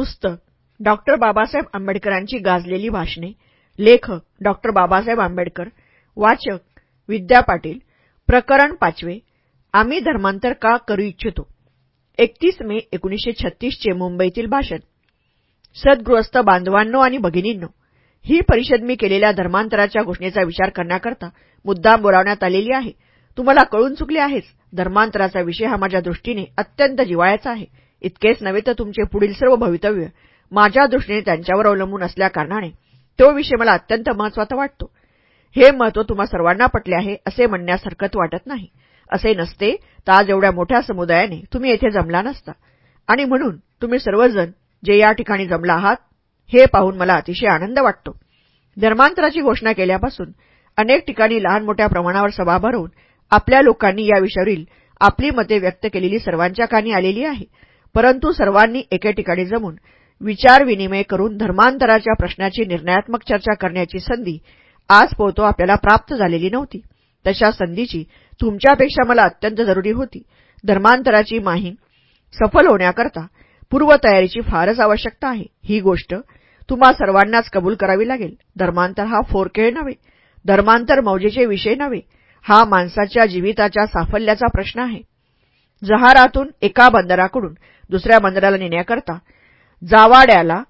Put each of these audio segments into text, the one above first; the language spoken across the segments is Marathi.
पुस्तक डॉक्टर बाबासाहेब आंबेडकरांची गाजलेली भाषणे लेखक डॉक्टर बाबासाहेब आंबेडकर वाचक विद्या पाटील प्रकरण पाचवे आम्ही धर्मांतर का करू इच्छितो? एकतीस मे एकोणीसशे छत्तीसचे मुंबईतील भाषण. सद्गृहस्थ बांधवांनो आणि भगिनींनो ही परिषद मी केलेल्या धर्मांतराच्या घोषणेचा विचार करण्याकरता मुद्दाम बोलावण्यात आलेली आहे. तुम्हाला कळून चुकले आहेच धर्मांतराचा विषय हा माझ्या दृष्टीने अत्यंत जिवाळ्याचा आहे. इतकेच नव्हे तर तुमचे पुढील सर्व भवितव्य माझ्या दृष्टीने त्यांच्यावर अवलंबून असल्याकारणाने तो विषय मला अत्यंत महत्त्वाचा वाटतो. हे महत्त्व तुम्हा सर्वांना पटले आहे असे म्हणण्यास हरकत वाटत नाही. असे नसते तर आज एवढ्या मोठ्या समुदायाने तुम्ही येथे जमला नसता. आणि म्हणून तुम्ही सर्वजण जे या ठिकाणी जमला आहात हे पाहून मला अतिशय आनंद वाटतो. धर्मांतराची घोषणा केल्यापासून अनेक ठिकाणी लहान मोठ्या प्रमाणावर सभा भरवून आपल्या लोकांनी या विषयावरील आपली मते व्यक्त केलेली सर्वांच्या कानी आलेली आहे. परंतु सर्वांनी एके ठिकाणी जमून विचारविनिमय करून धर्मांतराच्या प्रश्नाची निर्णयात्मक चर्चा करण्याची संधी आज पोहतो आपल्याला प्राप्त झालेली नव्हती. तशा संधीची तुमच्यापेक्षा मला अत्यंत जरुरी होती. धर्मांतराची माहीम सफल होण्याकरता पूर्वतयारीची फारच आवश्यकता आहे. ही गोष्ट तुम्हा सर्वांनाच कबूल करावी लागेल. धर्मांतर हा फोरकेळ नव्हे. धर्मांतर मौजेचे विषय नव्हे. हा माणसाच्या जीविताच्या साफल्याचा प्रश्न आहे. जहारातून एका बंदराकडून दुसऱ्या बंदराला नेण्याकरता जावाड्याला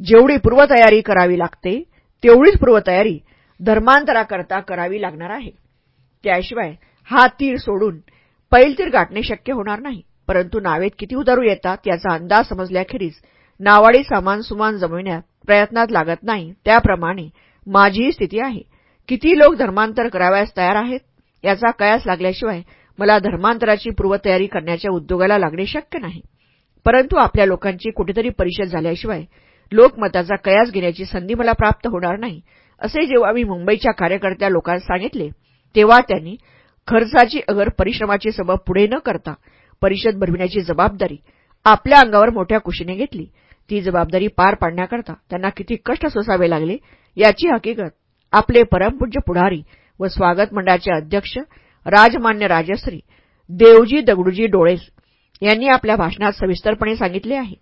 जेवढी पूर्वतयारी करावी लागते तेवढीच पूर्वतयारी धर्मांतराकरता करावी लागणार आहे. त्याशिवाय हा तीर सोडून पैल तीर गाठणे शक्य होणार नाही. परंतु नावेत किती उदारू येतात याचा अंदाज समजल्याखेरीज नावाडी सामान सुमान जमविण्यात प्रयत्नात लागत नाही. त्याप्रमाणे माझीही स्थिती आहे. किती लोक धर्मांतर करावयास तयार आहेत याचा कयास लागल्याशिवाय मला धर्मांतराची पूर्वतयारी करण्याच्या उद्योगाला लागणे शक्य नाही. परंतु आपल्या लोकांची कुठेतरी परिषद झाल्याशिवाय लोकमताचा कयास घेण्याची संधी मला प्राप्त होणार नाही असे जेव्हा मी मुंबईच्या कार्यकर्त्या लोकांना सांगितले तेव्हा त्यांनी खर्चाची अगर परिश्रमाची सबब पुढे न करता परिषद भरविण्याची जबाबदारी आपल्या अंगावर मोठ्या कुशीने घेतली. ती जबाबदारी पार पाडण्याकरता त्यांना किती कष्ट सोसावे लागले याची हकीकत आपले परमपूज्य पुढारी व स्वागत मंडळाचे अध्यक्ष राजमान्य राजश्री देवजी दगडूजी डोळेस यांनी आपल्या भाषणात सविस्तरपणे सांगितले आहे.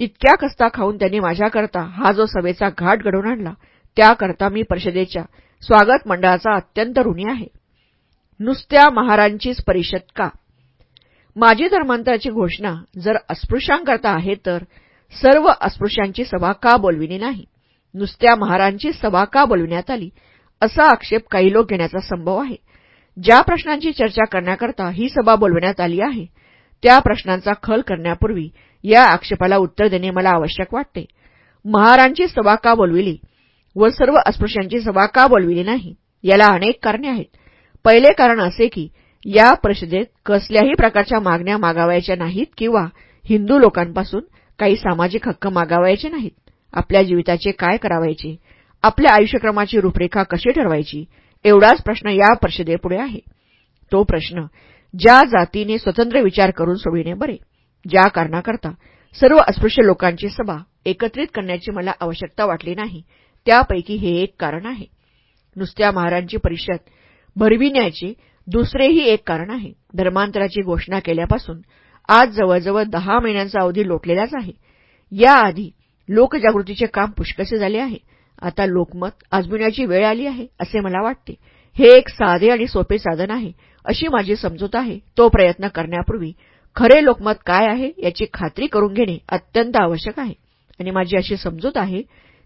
इतक्या कस्ता खाऊन त्यांनी माझ्याकरता हा जो सभेचा घाट घडवून आणला त्याकरता मी परिषदेच्या स्वागत मंडळाचा अत्यंत ऋणी आहे. नुसत्या महारांचीच परिषद का? माझी धर्मांतराची घोषणा जर अस्पृश्यांकरता आहे तर सर्व अस्पृश्यांची सभा का बोलविली नाही? नुसत्या महारांची सभा का बोलविण्यात आली? असा आक्षेप काही लोक घेण्याचा संभव आहे. ज्या प्रश्नांची चर्चा करण्याकरता ही सभा बोलविण्यात आली आहे त्या प्रश्नांचा खल करण्यापूर्वी या आक्षेपाला उत्तर देणे मला आवश्यक वाटते. महारांची सभा का बोलविली व सर्व अस्पृश्यांची सभा का बोलविली नाही? याला अनेक कारणे आहेत. पहिले कारण असे की या परिषदेत कसल्याही प्रकारच्या मागण्या मागावायच्या नाहीत किंवा हिंदू लोकांपासून काही सामाजिक हक्क मागावायचे नाहीत. आपल्या जीविताचे काय करावायचे? आपल्या आयुष्यक्रमाची रूपरेखा कशी ठरवायची? एवढाच प्रश्न या परिषदेपुढे आहे. तो प्रश्न ज्या जातीने स्वतंत्र विचार करून सोडविणे बरे ज्या कारणाकरता सर्व अस्पृश्य लोकांची सभा एकत्रित करण्याची मला आवश्यकता वाटली नाही त्यापैकी हे एक कारण आहे. नुसत्या महारांची परिषद भरविण्याचे दुसरेही एक कारण आहे. धर्मांतराची घोषणा केल्यापासून आज जवळजवळ दहा महिन्यांचा अवधी लोटलेलाच आहे. याआधी लोकजागृतीचे काम पुष्कसे झाले आहे. आता लोकमत आजमिण्याची वेळ आली आहे असे मला वाटते. हे एक साधे आणि सोपे साधन आहे अशी माझी समजूत आहे. तो प्रयत्न करण्यापूर्वी खरे लोकमत काय आहे याची खात्री करून घेणे अत्यंत आवश्यक आहे. आणि माझी अशी समजूत आहे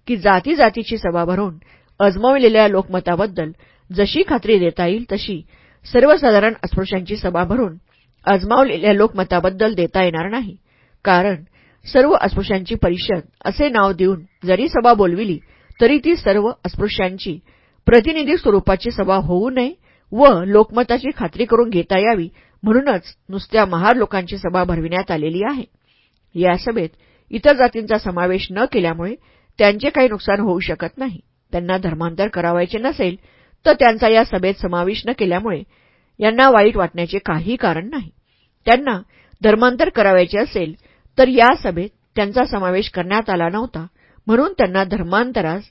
की जाती जातीची सभा भरवून अजमावलेल्या लोकमताबद्दल जशी खात्री देता येईल तशी सर्वसाधारण अस्पृश्यांची सभा भरून अजमावलेल्या लोकमताबद्दल देता येणार नाही. कारण सर्व अस्पृश्यांची परिषद असे नाव देऊन जरी सभा बोलविली तरी ती सर्व अस्पृश्यांची प्रतिनिधी स्वरूपाची सभा होऊ नये व लोकमताची खात्री करून घेता यावी म्हणूनच नुसत्या महार लोकांची सभा भरविण्यात आलेली आहे. या सभेत इतर जातींचा समावेश न केल्यामुळे त्यांचे काही नुकसान होऊ शकत नाही. त्यांना धर्मांतर करावायचे नसेल तर त्यांचा या सभेत समावेश न केल्यामुळे यांना वाईट वाटण्याचे काही कारण नाही. त्यांना धर्मांतर करावायचे असेल तर या सभेत त्यांचा समावेश करण्यात आला नव्हता म्हणून त्यांना धर्मांतरास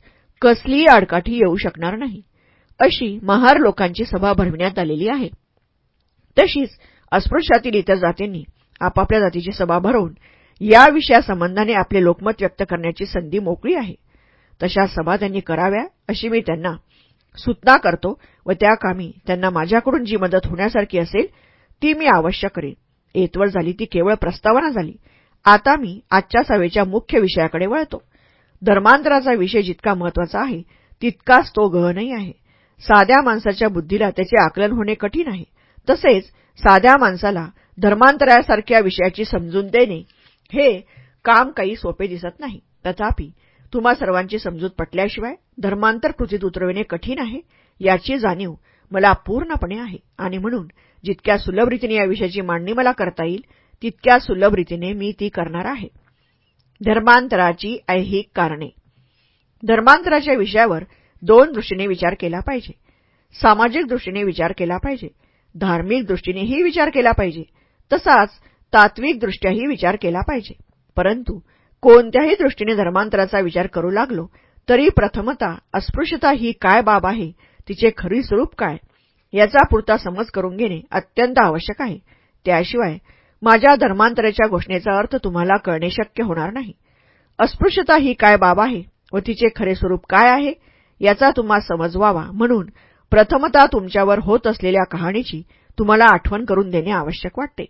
कसलीही आडकाठी येऊ शकणार नाही. अशी महार लोकांची सभा भरविण्यात आलेली आहे. तशीच अस्पृश्यातील इतर जातींनी आपापल्या जातीची सभा भरवून या विषयासंबंधाने आपले लोकमत व्यक्त करण्याची संधी मोकळी आहे. तशा सभा त्यांनी कराव्या अशी मी त्यांना सूचना करतो व त्या कामी त्यांना माझ्याकडून जी मदत होण्यासारखी असेल ती मी अवश्य करेन. येतवर झाली ती केवळ प्रस्तावना झाली. आता मी आजच्या सभेच्या मुख्य विषयाकडे वळतो. धर्मांतराचा विषय जितका महत्त्वाचा आहे तितकाच तो गहनही आहे. साध्या माणसाच्या बुद्धीला त्याचे आकलन होणे कठीण आहे. तसेच साध्या माणसाला धर्मांतरासारख्या विषयाची समजून देणे हे काम काही सोपे दिसत नाही. तथापि तुम्हा सर्वांची समजूत पटल्याशिवाय धर्मांतर कृतीत उतरविणे कठीण आहे याची जाणीव मला पूर्णपणे आहे. आणि म्हणून जितक्या सुलभ रीतीने या विषयाची मांडणी मला करता येईल तितक्या सुलभ रीतीने मी ती करणार आहे. धर्मांतराची ऐहिक कारणे. धर्मांतराच्या विषयावर दोन दृष्टीने विचार केला पाहिजे. सामाजिक दृष्टीने विचार केला पाहिजे. धार्मिक दृष्टीनेही विचार केला पाहिजे. तसाच तात्विकदृष्ट्याही विचार केला पाहिजे. परंतु कोणत्याही दृष्टीने धर्मांतराचा विचार करू लागलो तरी प्रथमता अस्पृश्यता ही काय बाब आहे? तिचे खरी स्वरूप काय? याचा पुरता समज करून घेणे अत्यंत आवश्यक आहे. त्याशिवाय माझ्या धर्मांतराच्या घोषणेचा अर्थ तुम्हाला कळणे शक्य होणार नाही. अस्पृश्यता ही काय बाब आहे? व तिचे खरे स्वरूप काय आहे? याचा तुम्हा समज व्हावा म्हणून प्रथमता तुमच्यावर होत असलेल्या कहाणीची तुम्हाला आठवण करून देणे आवश्यक वाटते.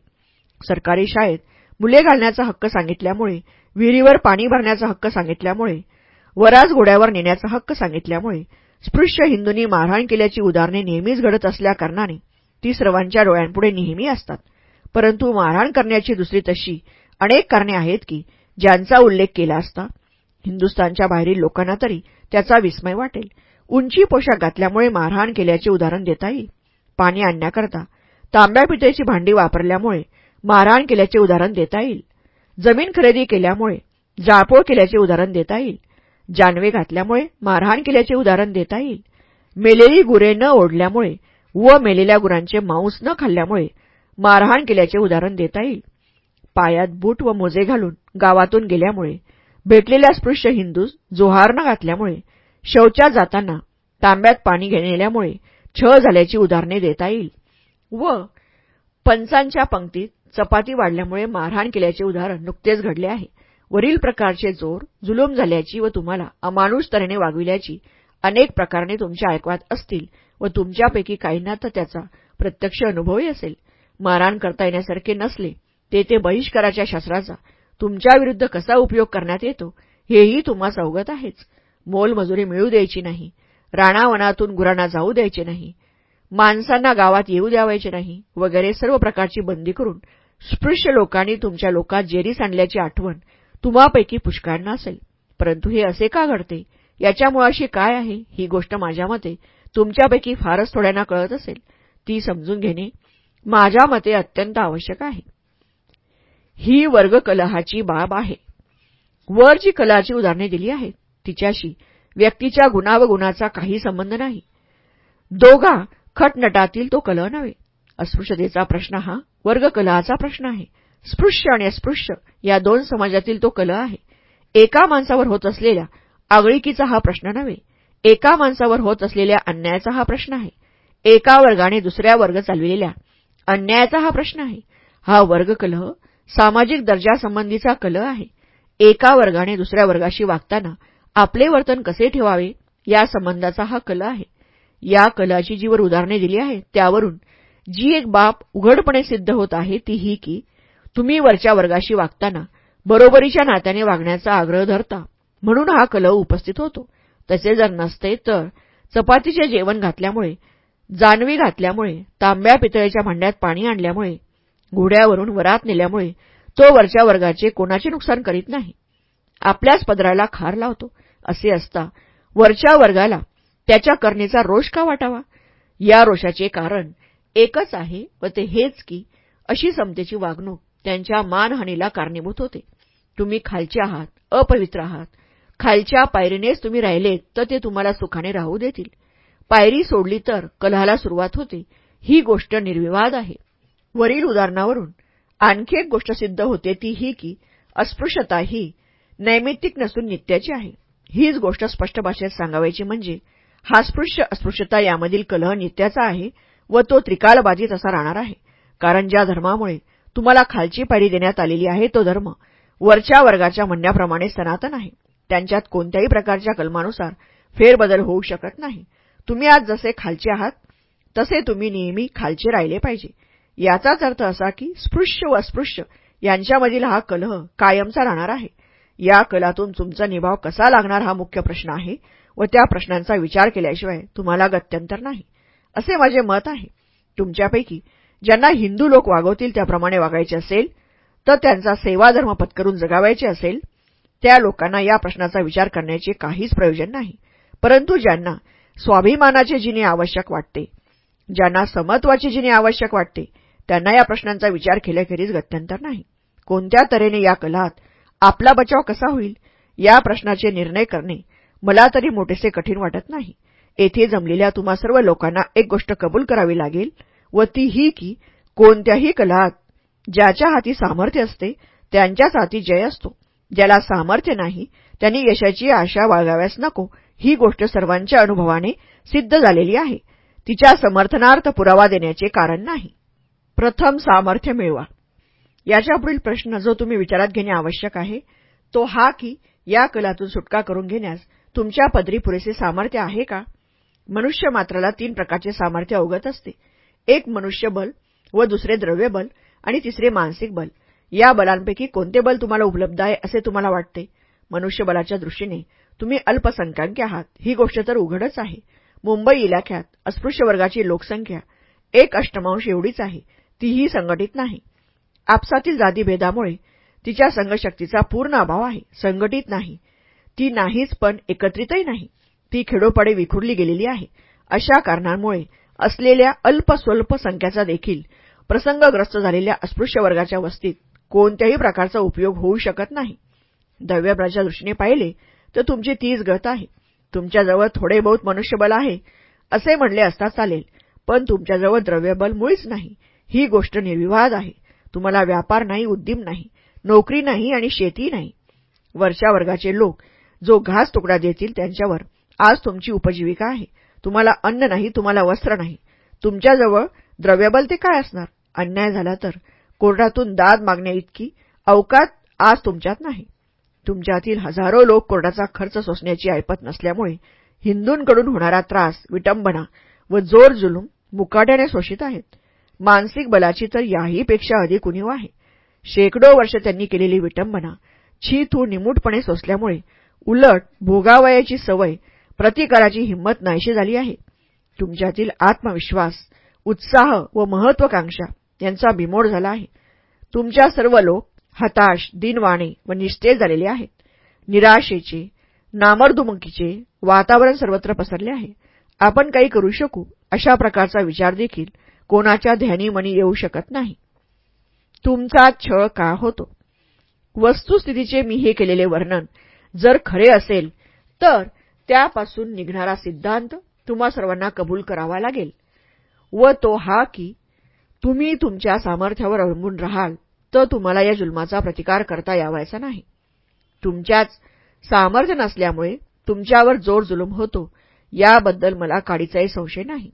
सरकारी शाळेत मुले घालण्याचा हक्क सांगितल्यामुळे विहिरीवर पाणी भरण्याचा हक्क सांगितल्यामुळे वराज घोड्यावर नेण्याचा हक्क सांगितल्यामुळे स्पृश्य हिंदूंनी मारहाण केल्याची उदाहरणे नेहमीच घडत असल्याकारणाने ती सर्वांच्या डोळ्यांपुढे नेहमी असतात. परंतु मारहाण करण्याची दुसरी तशी अनेक कारणे आहेत की ज्यांचा उल्लेख केला असता हिंदुस्थानच्या बाहेरील लोकांना तरी त्याचा विस्मय वाटेल. उंची पोशाख घातल्यामुळे मारहाण केल्याचे उदाहरण देता येईल पाणी आणण्याकरता तांब्या पितेची भांडी वापरल्यामुळे मारहाण केल्याचे उदाहरण देता येईल जमीन खरेदी केल्यामुळे जाळपोळ केल्याचे उदाहरण देता येईल जानवे घातल्यामुळे मारहाण केल्याचे उदाहरण देता येईल मेलेली गुरे न ओढल्यामुळे व मेलेल्या गुरांचे मांस न खाल्ल्यामुळे मारहाण केल्याचे उदाहरण देता येईल. पायात बूट व मोजे घालून गावातून गेल्यामुळे भेटलेल्या स्पृश्य हिंदूस जोहार न घातल्यामुळे शौचात जाताना तांब्यात पाणी घेण्यामुळे छळ झाल्याची उदाहरणे देता येईल. व पंचांच्या पंक्तीत चपाती वाढल्यामुळे मारहाण केल्याचे उदाहरण नुकतेच घडले आहे. वरील प्रकारचे जोर जुलूम झाल्याची व तुम्हाला अमानुष तऱ्हेने वागविल्याची अनेक प्रकारने तुमच्या ऐकवात असतील व तुमच्यापैकी काहींना तर त्याचा प्रत्यक्ष अनुभवही असेल. मारहाण करता येण्यासारखे नसले ते ते बहिष्काराच्या शास्त्राचा तुमच्याविरुद्ध कसा उपयोग करण्यात येतो हेही तुम्हास अवगत आहेच. मोलमजुरी मिळू द्यायची नाही राणावनातून गुरांना जाऊ द्यायचे नाही माणसांना गावात येऊ द्यावायचे नाही वगैरे सर्व प्रकारची बंदी करून स्पृश्य लोकांनी तुमच्या लोकात जेरीस आणल्याची आठवण तुम्हापैकी पुष्कळांना असेल. परंतु हे असे का घडते? याच्या मुळाशी काय आहे? ही गोष्ट माझ्या मते तुमच्यापैकी फारच थोड्यांना कळत असेल. ती समजून घेणे माझ्या मते अत्यंत आवश्यक आहे. ही वर्गकलहाची बाब आहे. वर जी कलाची उदाहरणे दिली आहेत. तिच्याशी व्यक्तीच्या गुणावगुणाचा काही संबंध नाही. दोघा खटनटातील तो कलह नव्हे. अस्पृश्यतेचा प्रश्न हा वर्गकलहाचा प्रश्न आहे. स्पृश्य आणि अस्पृश्य या दोन समाजातील तो कलह आहे. एका माणसावर होत असलेल्या आगळीकीचा हा प्रश्न नव्हे. एका माणसावर होत असलेल्या अन्यायाचा हा प्रश्न आहे. एका वर्गाने दुसऱ्या वर्ग चालविलेल्या अन्यायाचा हा प्रश्न आहे. हा वर्गकलह सामाजिक दर्जासंबंधीचा कलह आहे. एका वर्गाने दुसऱ्या वर्गाशी वागताना आपले वर्तन कसे ठेवावे या संबंधाचा हा कल आहे. या कलाची जीवर उदाहरणे दिली आहेत त्यावरून जी एक बाब उघडपणे सिद्ध होत आहे ती ही की तुम्ही वरच्या वर्गाशी वागताना बरोबरीच्या नात्याने वागण्याचा आग्रह धरता म्हणून हा कलह उपस्थित होतो. तसे जर नसते तर चपातीचे जेवण घातल्यामुळे जानवी घातल्यामुळे तांब्या पितळेच्या भांड्यात पाणी आणल्यामुळे घोड्यावरून वरात नेल्यामुळे तो वरच्या वर्गाचे कोणाचे नुकसान करीत नाही. आपल्याच पदराला खार लावतो असे असता वरच्या वर्गाला त्याच्या करणेचा रोष का वाटावा? या रोषाचे कारण एकच आहे व ते हेच की अशी समतेची वागणूक त्यांच्या मानहानीला कारणीभूत होते. तुम्ही खालचे आहात अपवित्र आहात. खालच्या पायरीनेच तुम्ही राहिलेत तर ते तुम्हाला सुखाने राहू देतील. पायरी सोडली तर कलहाला सुरुवात होते. ही गोष्ट निर्विवाद आहे. वरील उदाहरणावरून आणखी एक गोष्ट सिद्ध होते ती ही की अस्पृश्यता ही नैमित्तिक नसून नित्याची आहे. हीच गोष्ट स्पष्ट भाषेत सांगावायची म्हणजे हा स्पृश्य अस्पृश्यता यामधील कलह नित्याचा आहे व तो त्रिकालबाधित असा राहणार आहे. कारण ज्या धर्मामुळे तुम्हाला खालची पायरी देण्यात आलेली आहे तो धर्म वरच्या वर्गाच्या म्हणण्याप्रमाणे सनातन आहे. त्यांच्यात कोणत्याही प्रकारच्या कलमानुसार फेरबदल होऊ शकत नाही. तुम्ही आज जसे खालचे आहात तसे तुम्ही नेहमी खालचे राहिले पाहिजे. याचाच अर्थ असा की स्पृश्य व अस्पृश्य यांच्यामधील हा कलह कायमचा राहणार आहे. या कलातून तुमचा निभाव कसा लागणार हा मुख्य प्रश्न आहे व त्या प्रश्नांचा विचार केल्याशिवाय तुम्हाला गत्यंतर नाही. असे माझे मत आहे. तुमच्यापैकी ज्यांना हिंदू लोक वागवतील त्याप्रमाणे वागायचे असेल तर त्यांचा सेवाधर्म पत्करून जगावायचे असेल त्या लोकांना या प्रश्नाचा विचार करण्याचे काहीच प्रयोजन नाही. परंतु ज्यांना स्वाभिमानाचे जिने आवश्यक वाटते. ज्यांना समत्वाचे जिने आवश्यक वाटते त्यांना या प्रश्नांचा विचार केल्याखेरीज गत्यंतर नाही. कोणत्या तऱ्हेने या कलात आपला बचाव कसा होईल या प्रश्नाचे निर्णय करणे मला तरी मोठेसे कठीण वाटत नाही. येथे जमलेल्या तुम्हा सर्व लोकांना एक गोष्ट कबूल करावी लागेल व ती ही की कोणत्याही कलात ज्याच्या हाती सामर्थ्य असते त्यांच्याच हाती जय असतो. ज्याला सामर्थ्य नाही त्यांनी यशाची आशा बाळगाव्यास नको ही गोष्ट सर्वांच्या अनुभवाने सिद्ध झालेली आहे. तिच्या समर्थनार्थ पुरावा देण्याचे कारण नाही. प्रथम सामर्थ्य मिळवा. याच्यापुढील प्रश्न जो तुम्ही विचारात घेणे आवश्यक आहे तो हा की या कलातून सुटका करून घेण्यास तुमच्या पदरी पुरेसे सामर्थ्य आहे का? मनुष्य मात्राला तीन प्रकारचे सामर्थ्य अवगत असते. एक मनुष्य बल व दुसरे द्रव्य बल आणि तिसरे मानसिक बल. या बलांपैकी कोणते बल तुम्हाला उपलब्ध आहे असे तुम्हाला वाटते? मनुष्यबलाच्या दृष्टीने तुम्ही अल्पसंख्याक आहात. ही गोष्ट तर उघडच आहे. मुंबई इलाख्यात अस्पृश्य वर्गाची लोकसंख्या एक अष्टमांश एवढीच आहे. तीही संघटित नाही. आपसातील जातीभेदामुळे तिच्या संघशक्तीचा पूर्ण अभाव आहे. संघटित नाही. ती नाहीच पण एकत्रितही नाही. ती खेडोपाडे विखुरली गेलेली आहे. अशा कारणांमुळे असलेल्या अल्पस्वल्प संख्याचा देखील प्रसंगग्रस्त झालेल्या अस्पृश्य वर्गाच्या वस्तीत कोणत्याही प्रकारचा उपयोग होऊ शकत नाही. दव्यबळाच्या दृष्टीने पाहिले तर तुमची तीच गत आहे. तुमच्याजवळ थोडे बहुत मनुष्यबल आहे असे म्हणले असता चालेल. पण तुमच्याजवळ द्रव्यबल मुळीच नाही. ही गोष्ट निर्विवाद आहे. तुम्हाला व्यापार नाही उद्यम नाही नोकरी नाही आणि शेती नाही. वरच्या वर्गाचे लोक जो घास तुकडा देतील त्यांच्यावर आज तुमची उपजीविका आहे. तुम्हाला अन्न नाही तुम्हाला वस्त्र नाही. तुमच्याजवळ द्रव्यबल ते काय असणार? अन्याय झाला तर कोर्टातून दाद मागण्या इतकी अवकात आज तुमच्यात नाही. तुमच्यातील हजारो लोक कोर्टाचा खर्च सोसण्याची ऐपत नसल्यामुळे हिंदूंकडून होणारा त्रास विटंबना व जोर जुलूम मुकाट्याने शोषित आहेत. मानसिक बलाची तर याहीपेक्षा अधिक उणीव आहे. शेकडो वर्ष त्यांनी केलेली विटंबना छीथू निमूटपणे सोसल्यामुळे उलट भोगावयाची सवय प्रतिकाराची हिंमत नाहीशी झाली आहे. तुमच्यातील आत्मविश्वास उत्साह व महत्वाकांक्षा यांचा बिमोड झाला आहे. तुमच्या सर्व लोक हताश दिनवाणे व निस्तेज झालेले आहेत. निराशेचे नामर्दुमकीचे वातावरण सर्वत्र पसरले आहे. आपण काही करू शकू अशा प्रकारचा विचार देखील कोणाच्या ध्यानीमनी येऊ शकत नाही. तुमचा छळ का होतो? वस्तुस्थितीचे मी हे केलेले वर्णन जर खरे असेल तर त्यापासून निघणारा सिद्धांत तुम्हा सर्वांना कबूल करावा लागेल. व तो हा की तुम्ही तुमच्या सामर्थ्यावर अवलंबून राहाल तर तुम्हाला या जुलमाचा प्रतिकार करता यावायचा नाही. तुमच्याच सामर्थ्य नसल्यामुळे तुमच्यावर जोर जुलूम होतो. याबद्दल मला काडीचाही संशय नाही.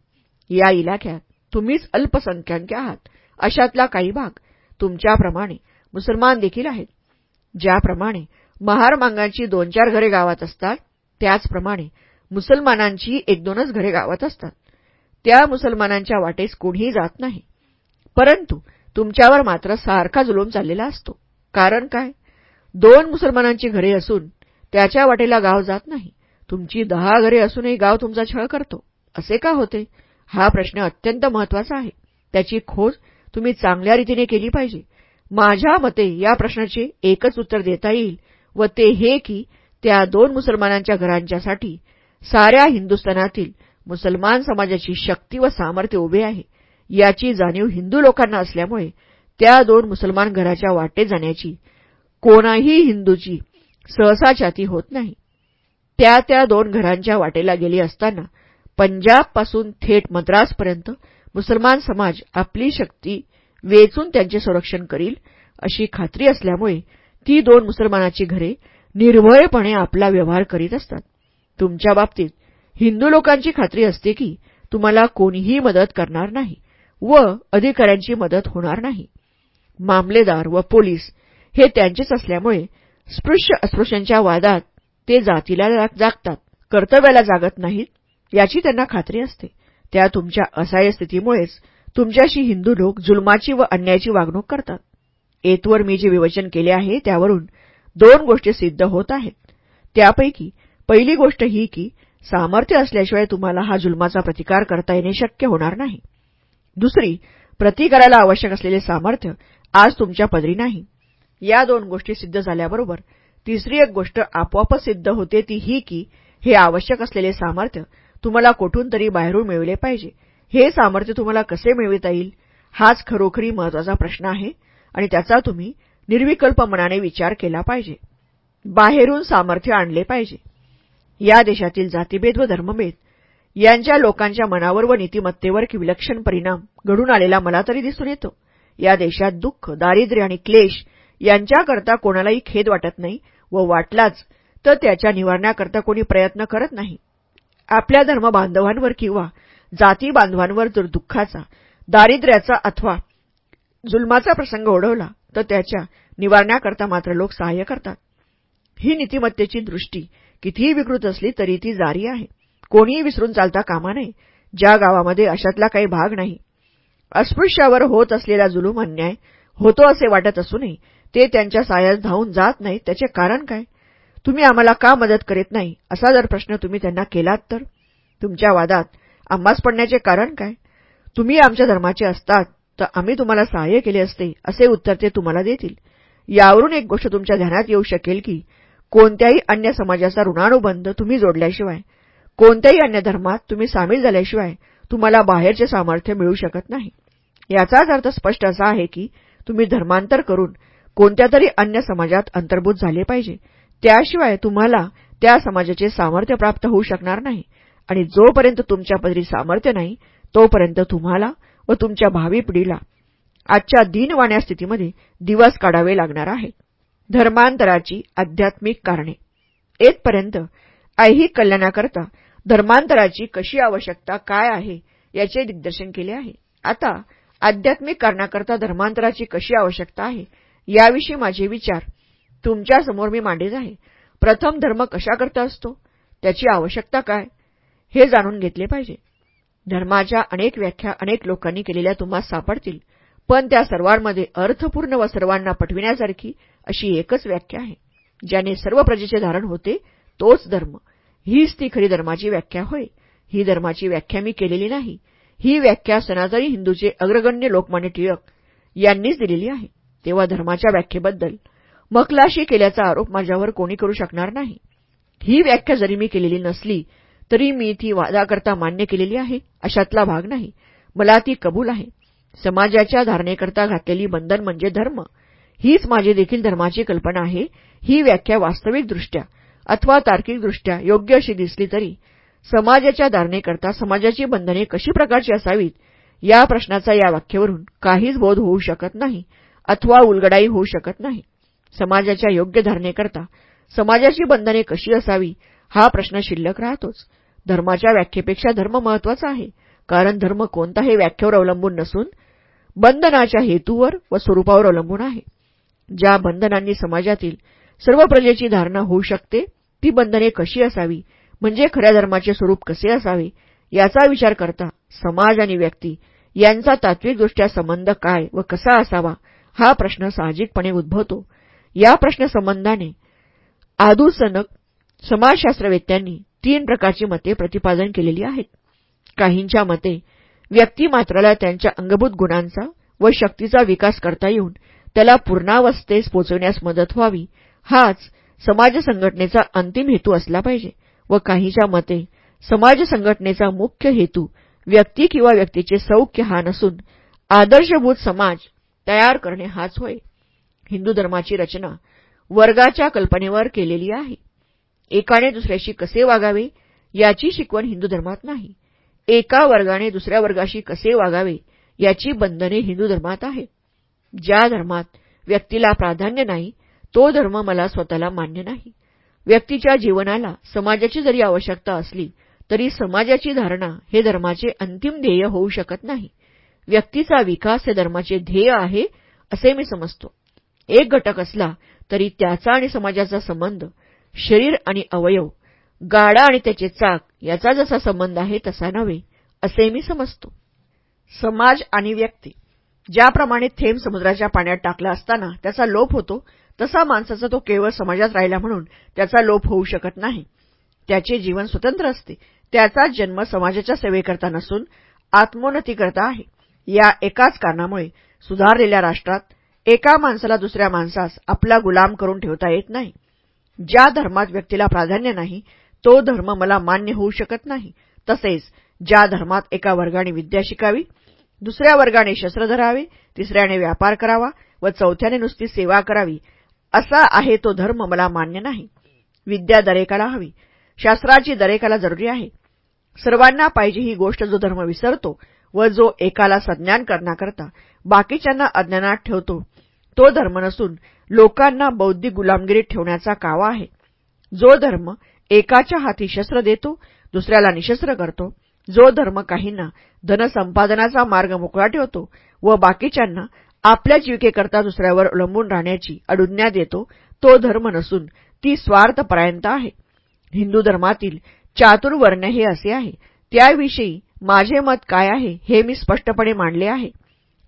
या इलाक्यात तुम्हीच अल्पसंख्याक आहात. अशातला काही भाग तुमच्याप्रमाणे मुसलमान देखील आहेत. ज्याप्रमाणे महारमांगांची दोन चार घरे गावात असतात त्याचप्रमाणे मुसलमानांची एक दोनच घरे गावात असतात. त्या मुसलमानांच्या वाटेस कोणीही जात नाही. परंतु तुमच्यावर मात्र सारखा जुलूम चाललेला असतो. कारण काय? दोन मुसलमानांची घरे असून त्याच्या वाटेला गाव जात नाही. तुमची दहा घरे असूनही गाव तुमचा छळ करतो. असे का होते? हा प्रश्न अत्यंत महत्त्वाचा आहे. त्याची खोज तुम्ही चांगल्या रीतीने केली पाहिजे. माझ्या मते या प्रश्नाचे एकच उत्तर देता येईल व ते हे की त्या दोन मुसलमानांच्या घरांच्यासाठी साऱ्या हिंदुस्थानातील मुसलमान समाजाची शक्ती व सामर्थ्य उभे आहे. याची जाणीव हिंदू लोकांना असल्यामुळे त्या दोन मुसलमान घराच्या वाटे जाण्याची कोणाही हिंदूची सहसा छाती होत नाही. त्या त्या दोन घरांच्या वाटेला गेली असताना पंजाबपासून थेट मद्रासपर्यंत मुसलमान समाज आपली शक्ती वेचून त्यांचे संरक्षण करील अशी खात्री असल्यामुळे ती दोन मुसलमानाची घरे निर्भयपणे आपला व्यवहार करीत असतात. तुमच्या बाबतीत हिंदू लोकांची खात्री असते की तुम्हाला कोणीही मदत करणार नाही. व अधिकाऱ्यांची मदत होणार नाही. मामलेदार व पोलीस हे त्यांचेच असल्यामुळे स्पृश्य अस्पृश्यांच्या वादात ते जातीला जागतात कर्तव्याला जागत नाहीत याची त्यांना खात्री असते. त्या तुमच्या असहाय्य स्थितीमुळेच तुमच्याशी हिंदू लोक जुलमाची व अन्यायाची वागणूक करतात. येतवर मी जे विवचन केले आहे त्यावरून दोन गोष्टी सिद्ध होत आहेत. त्यापैकी पहिली गोष्ट ही की सामर्थ्य असल्याशिवाय तुम्हाला हा जुलमाचा प्रतिकार करता येणे शक्य होणार नाही. दुसरी प्रतिकाराला आवश्यक असलेले सामर्थ्य आज तुमच्या पदरी नाही. या दोन गोष्टी सिद्ध झाल्याबरोबर तिसरी एक गोष्ट आपोआपच सिद्ध होते ती ही की हे आवश्यक असलेले सामर्थ्य तुम्हाला कोठून तरी बाहेरून मिळवले पाहिजे. हे सामर्थ्य तुम्हाला कसे मिळविता येईल? हाच खरोखरी महत्त्वाचा प्रश्न आहे आणि त्याचा तुम्ही निर्विकल्प मनाने विचार केला पाहिजे. बाहेरून सामर्थ्य आणले पाहिजे. या देशातील जातीभेद व धर्मभेद यांच्या लोकांच्या मनावर व नीतिमत्तेवर की विलक्षण परिणाम घडून आलेला मला तरी दिसून येतो. या देशात दुःख दारिद्र्य आणि क्लेश यांच्याकरता कोणालाही खेद वाटत नाही व वाटलाच तर त्याच्या निवारण्याकरता कोणी प्रयत्न करत नाही. आपल्या धर्मबांधवांवर किंवा जाती बांधवांवर जर दुःखाचा दारिद्र्याचा अथवा जुलमाचा प्रसंग ओढवला तर त्याच्या निवारण्याकरता मात्र लोक सहाय्य करतात. ही नीतिमत्तेची दृष्टी कितीही विकृत असली तरी ती जारी आहे. कोणीही विसरून चालता कामा नये. ज्या गावामध्ये अशातला काही भाग नाही. अस्पृश्यावर होत असलेला जुलूम अन्याय होतो असे वाटत असूनही ते त्यांच्या सायास धावून जात नाहीत. त्याचे कारण काय? तुम्ही आम्हाला का मदत करीत नाही? असा जर प्रश्न तुम्ही त्यांना केलात तर? तुमच्या वादात आम्हास पडण्याचे कारण काय? तुम्ही आमच्या धर्माचे असतात तर आम्ही तुम्हाला सहाय्य केले असते असे उत्तर ते तुम्हाला देतील. यावरून एक गोष्ट तुमच्या ध्यानात येऊ शकेल की कोणत्याही अन्य समाजाचा ऋणानुबंध तुम्ही जोडल्याशिवाय कोणत्याही अन्य धर्मात तुम्ही सामील झाल्याशिवाय तुम्हाला बाहेरचे सामर्थ्य मिळू शकत नाही. याचाच अर्थ स्पष्ट असा आहे की तुम्ही धर्मांतर करून कोणत्या तरी अन्य समाजात अंतर्भूत झाले पाहिजे. त्याशिवाय तुम्हाला त्या समाजाचे सामर्थ्य प्राप्त होऊ शकणार नाही आणि जोपर्यंत तुमच्या पदरी सामर्थ्य नाही तोपर्यंत तुम्हाला व तुमच्या भावी पिढीला आजच्या दिनवाण्या स्थितीमध्ये दिवस काढावे लागणार आहे. धर्मांतराची आध्यात्मिक कारणे. येथपर्यंत ऐहिक कल्याणाकरता धर्मांतराची कशी आवश्यकता काय आहे याचे दिग्दर्शन केले आहे. आता आध्यात्मिक कारणाकरता धर्मांतराची कशी आवश्यकता आहे याविषयी माझे विचार तुमच्यासमोर मी मांडीत आहे. प्रथम धर्म कशाकरता असतो? त्याची आवश्यकता काय? हे जाणून घेतले पाहिजे. धर्माच्या अनेक व्याख्या अनेक लोकांनी केलेल्या तुम्हाला सापडतील पण त्या सर्वांमध्ये अर्थपूर्ण व सर्वांना पटविण्यासारखी अशी एकच व्याख्या आहे ज्याने सर्व प्रजेचे धारण होते तोच धर्म. हीच ती खरी धर्माची व्याख्या होय. ही धर्माची व्याख्या मी केलेली नाही. ही व्याख्या सनातनी हिंदूचे अग्रगण्य लोकमान्य टिळक यांनीच दिलेली आहे. तेव्हा धर्माच्या व्याख्येबद्दल मकलाशी केल्याचा आरोप माझ्यावर कोणी करू शकणार नाही. ही व्याख्या जरी मी केलेली नसली तरी मी ती वादाकरता मान्य केलेली आहे अशातला भाग नाही. मला ती कबूल आहे. समाजाच्या धारणेकरता घातलेली बंधन म्हणजे धर्म. हीच माझी देखील धर्माची कल्पना आहे. ही व्याख्या वास्तविकदृष्ट्या अथवा तार्किकदृष्ट्या योग्य अशी दिसली तरी समाजाच्या धारणेकरता समाजाची बंधने कशी प्रकारची असावीत या प्रश्नाचा या वाक्यावरून काहीच बोध होऊ शकत नाही अथवा उलगडाई होऊ शकत नाही. समाजाच्या योग्य धारणेकरता समाजाची बंधने कशी असावी हा प्रश्न शिल्लक राहतोच. धर्माच्या व्याख्येपेक्षा धर्म महत्त्वाचा आहे कारण धर्म कोणताही व्याख्येवर अवलंबून नसून बंधनाच्या हेतूवर व स्वरूपावर अवलंबून आहे. ज्या बंधनांनी समाजातील सर्व प्रजेची धारणा होऊ शकते ती बंधने कशी असावी? म्हणजे खऱ्या धर्माचे स्वरूप कसे असावे? याचा विचार करता समाज आणि व्यक्ती यांचा तात्विकदृष्ट्या संबंध काय व कसा असावा हा प्रश्न साहजिकपणे उद्भवतो. या प्रश्नसंबंधाने आदुसनक समाजशास्त्रवेत्यांनी तीन प्रकारची मते प्रतिपादन केलेली आहेत. काहींच्या मते व्यक्तिमात्राला त्यांच्या अंगभूत गुणांचा व शक्तीचा विकास करता येऊन त्याला पूर्णावस्थेस पोचवण्यास मदत व्हावी हाच समाज संघटनेचा अंतिम हेतू असला पाहिजे व काहीच्या मते समाज संघटनेचा मुख्य हेतू व्यक्ती किंवा व्यक्तीचे सौख्य हा नसून आदर्शभूत समाज तयार करणे हाच होय. हिंदू धर्माची रचना वर्गाच्या कल्पनेवर केलेली आहे. एकाने दुसऱ्याशी कसे वागावे याची शिकवण हिंदू धर्मात नाही. एका वर्गाने दुसऱ्या वर्गाशी कसे वागावे याची बंधने हिंदू धर्मात आहेत. ज्या धर्मात व्यक्तीला प्राधान्य नाही तो धर्म मला स्वतःला मान्य नाही. व्यक्तीच्या जीवनाला समाजाची जरी आवश्यकता असली तरी समाजाची धारणा हे धर्माचे अंतिम ध्येय होऊ शकत नाही. व्यक्तीचा विकास हे धर्माचे ध्येय आहे असे मी समजतो. एक घटक असला तरी त्याचा आणि समाजाचा संबंध शरीर आणि अवयव गाडा आणि त्याचे चाक याचा जसा संबंध आहे तसा नव्हे असे मी समजतो. समाज आणि व्यक्ती ज्याप्रमाणे थेंब समुद्राच्या पाण्यात टाकला असताना त्याचा लोप होतो तसा माणसाचा तो केवळ समाजात राहिला म्हणून त्याचा लोप होऊ शकत नाही. त्याचे जीवन स्वतंत्र असते. त्याचा जन्म समाजाच्या सेवेकरता नसून आत्मोन्नतीकरता आहे. या एकाच कारणामुळे सुधारलेल्या राष्ट्रात एका माणसाला दुसऱ्या माणसास आपला गुलाम करून ठेवता येत नाही. ज्या धर्मात व्यक्तीला प्राधान्य नाही तो धर्म मला मान्य होऊ शकत नाही. तसेच ज्या धर्मात एका वर्गाने विद्या शिकावी दुसऱ्या वर्गाने शस्त्र धरावे तिसऱ्याने व्यापार करावा व चौथ्याने नुसती सेवा करावी असा आहे तो धर्म मला मान्य नाही. विद्या दरेकाला हवी. शास्त्राची दरेकाला जरुरी आहे. सर्वांना पाहिजे ही गोष्ट जो धर्म विसरतो व जो एकाला सज्ञान करण्याकरता बाकीच्यांना अज्ञानात ठेवतो तो धर्म नसून लोकांना बौद्धिक गुलामगिरीत ठेवण्याचा कावा आहे. जो धर्म एकाच्या हाती शस्त्र देतो दुसऱ्याला निशस्त्र करतो जो धर्म काहींना धनसंपादनाचा मार्ग मोकळा ठेवतो व बाकीच्यांना आपल्या जीविकेकरता दुसऱ्यावर अवलंबून राहण्याची अडुज्ञा देतो तो धर्म नसून ती स्वार्थपर्यंत आहे. हिंदू धर्मातील चातुर्वर्ण हे असे आहे. त्याविषयी माझे मत काय आहे हे मी स्पष्टपणे मांडले आहे.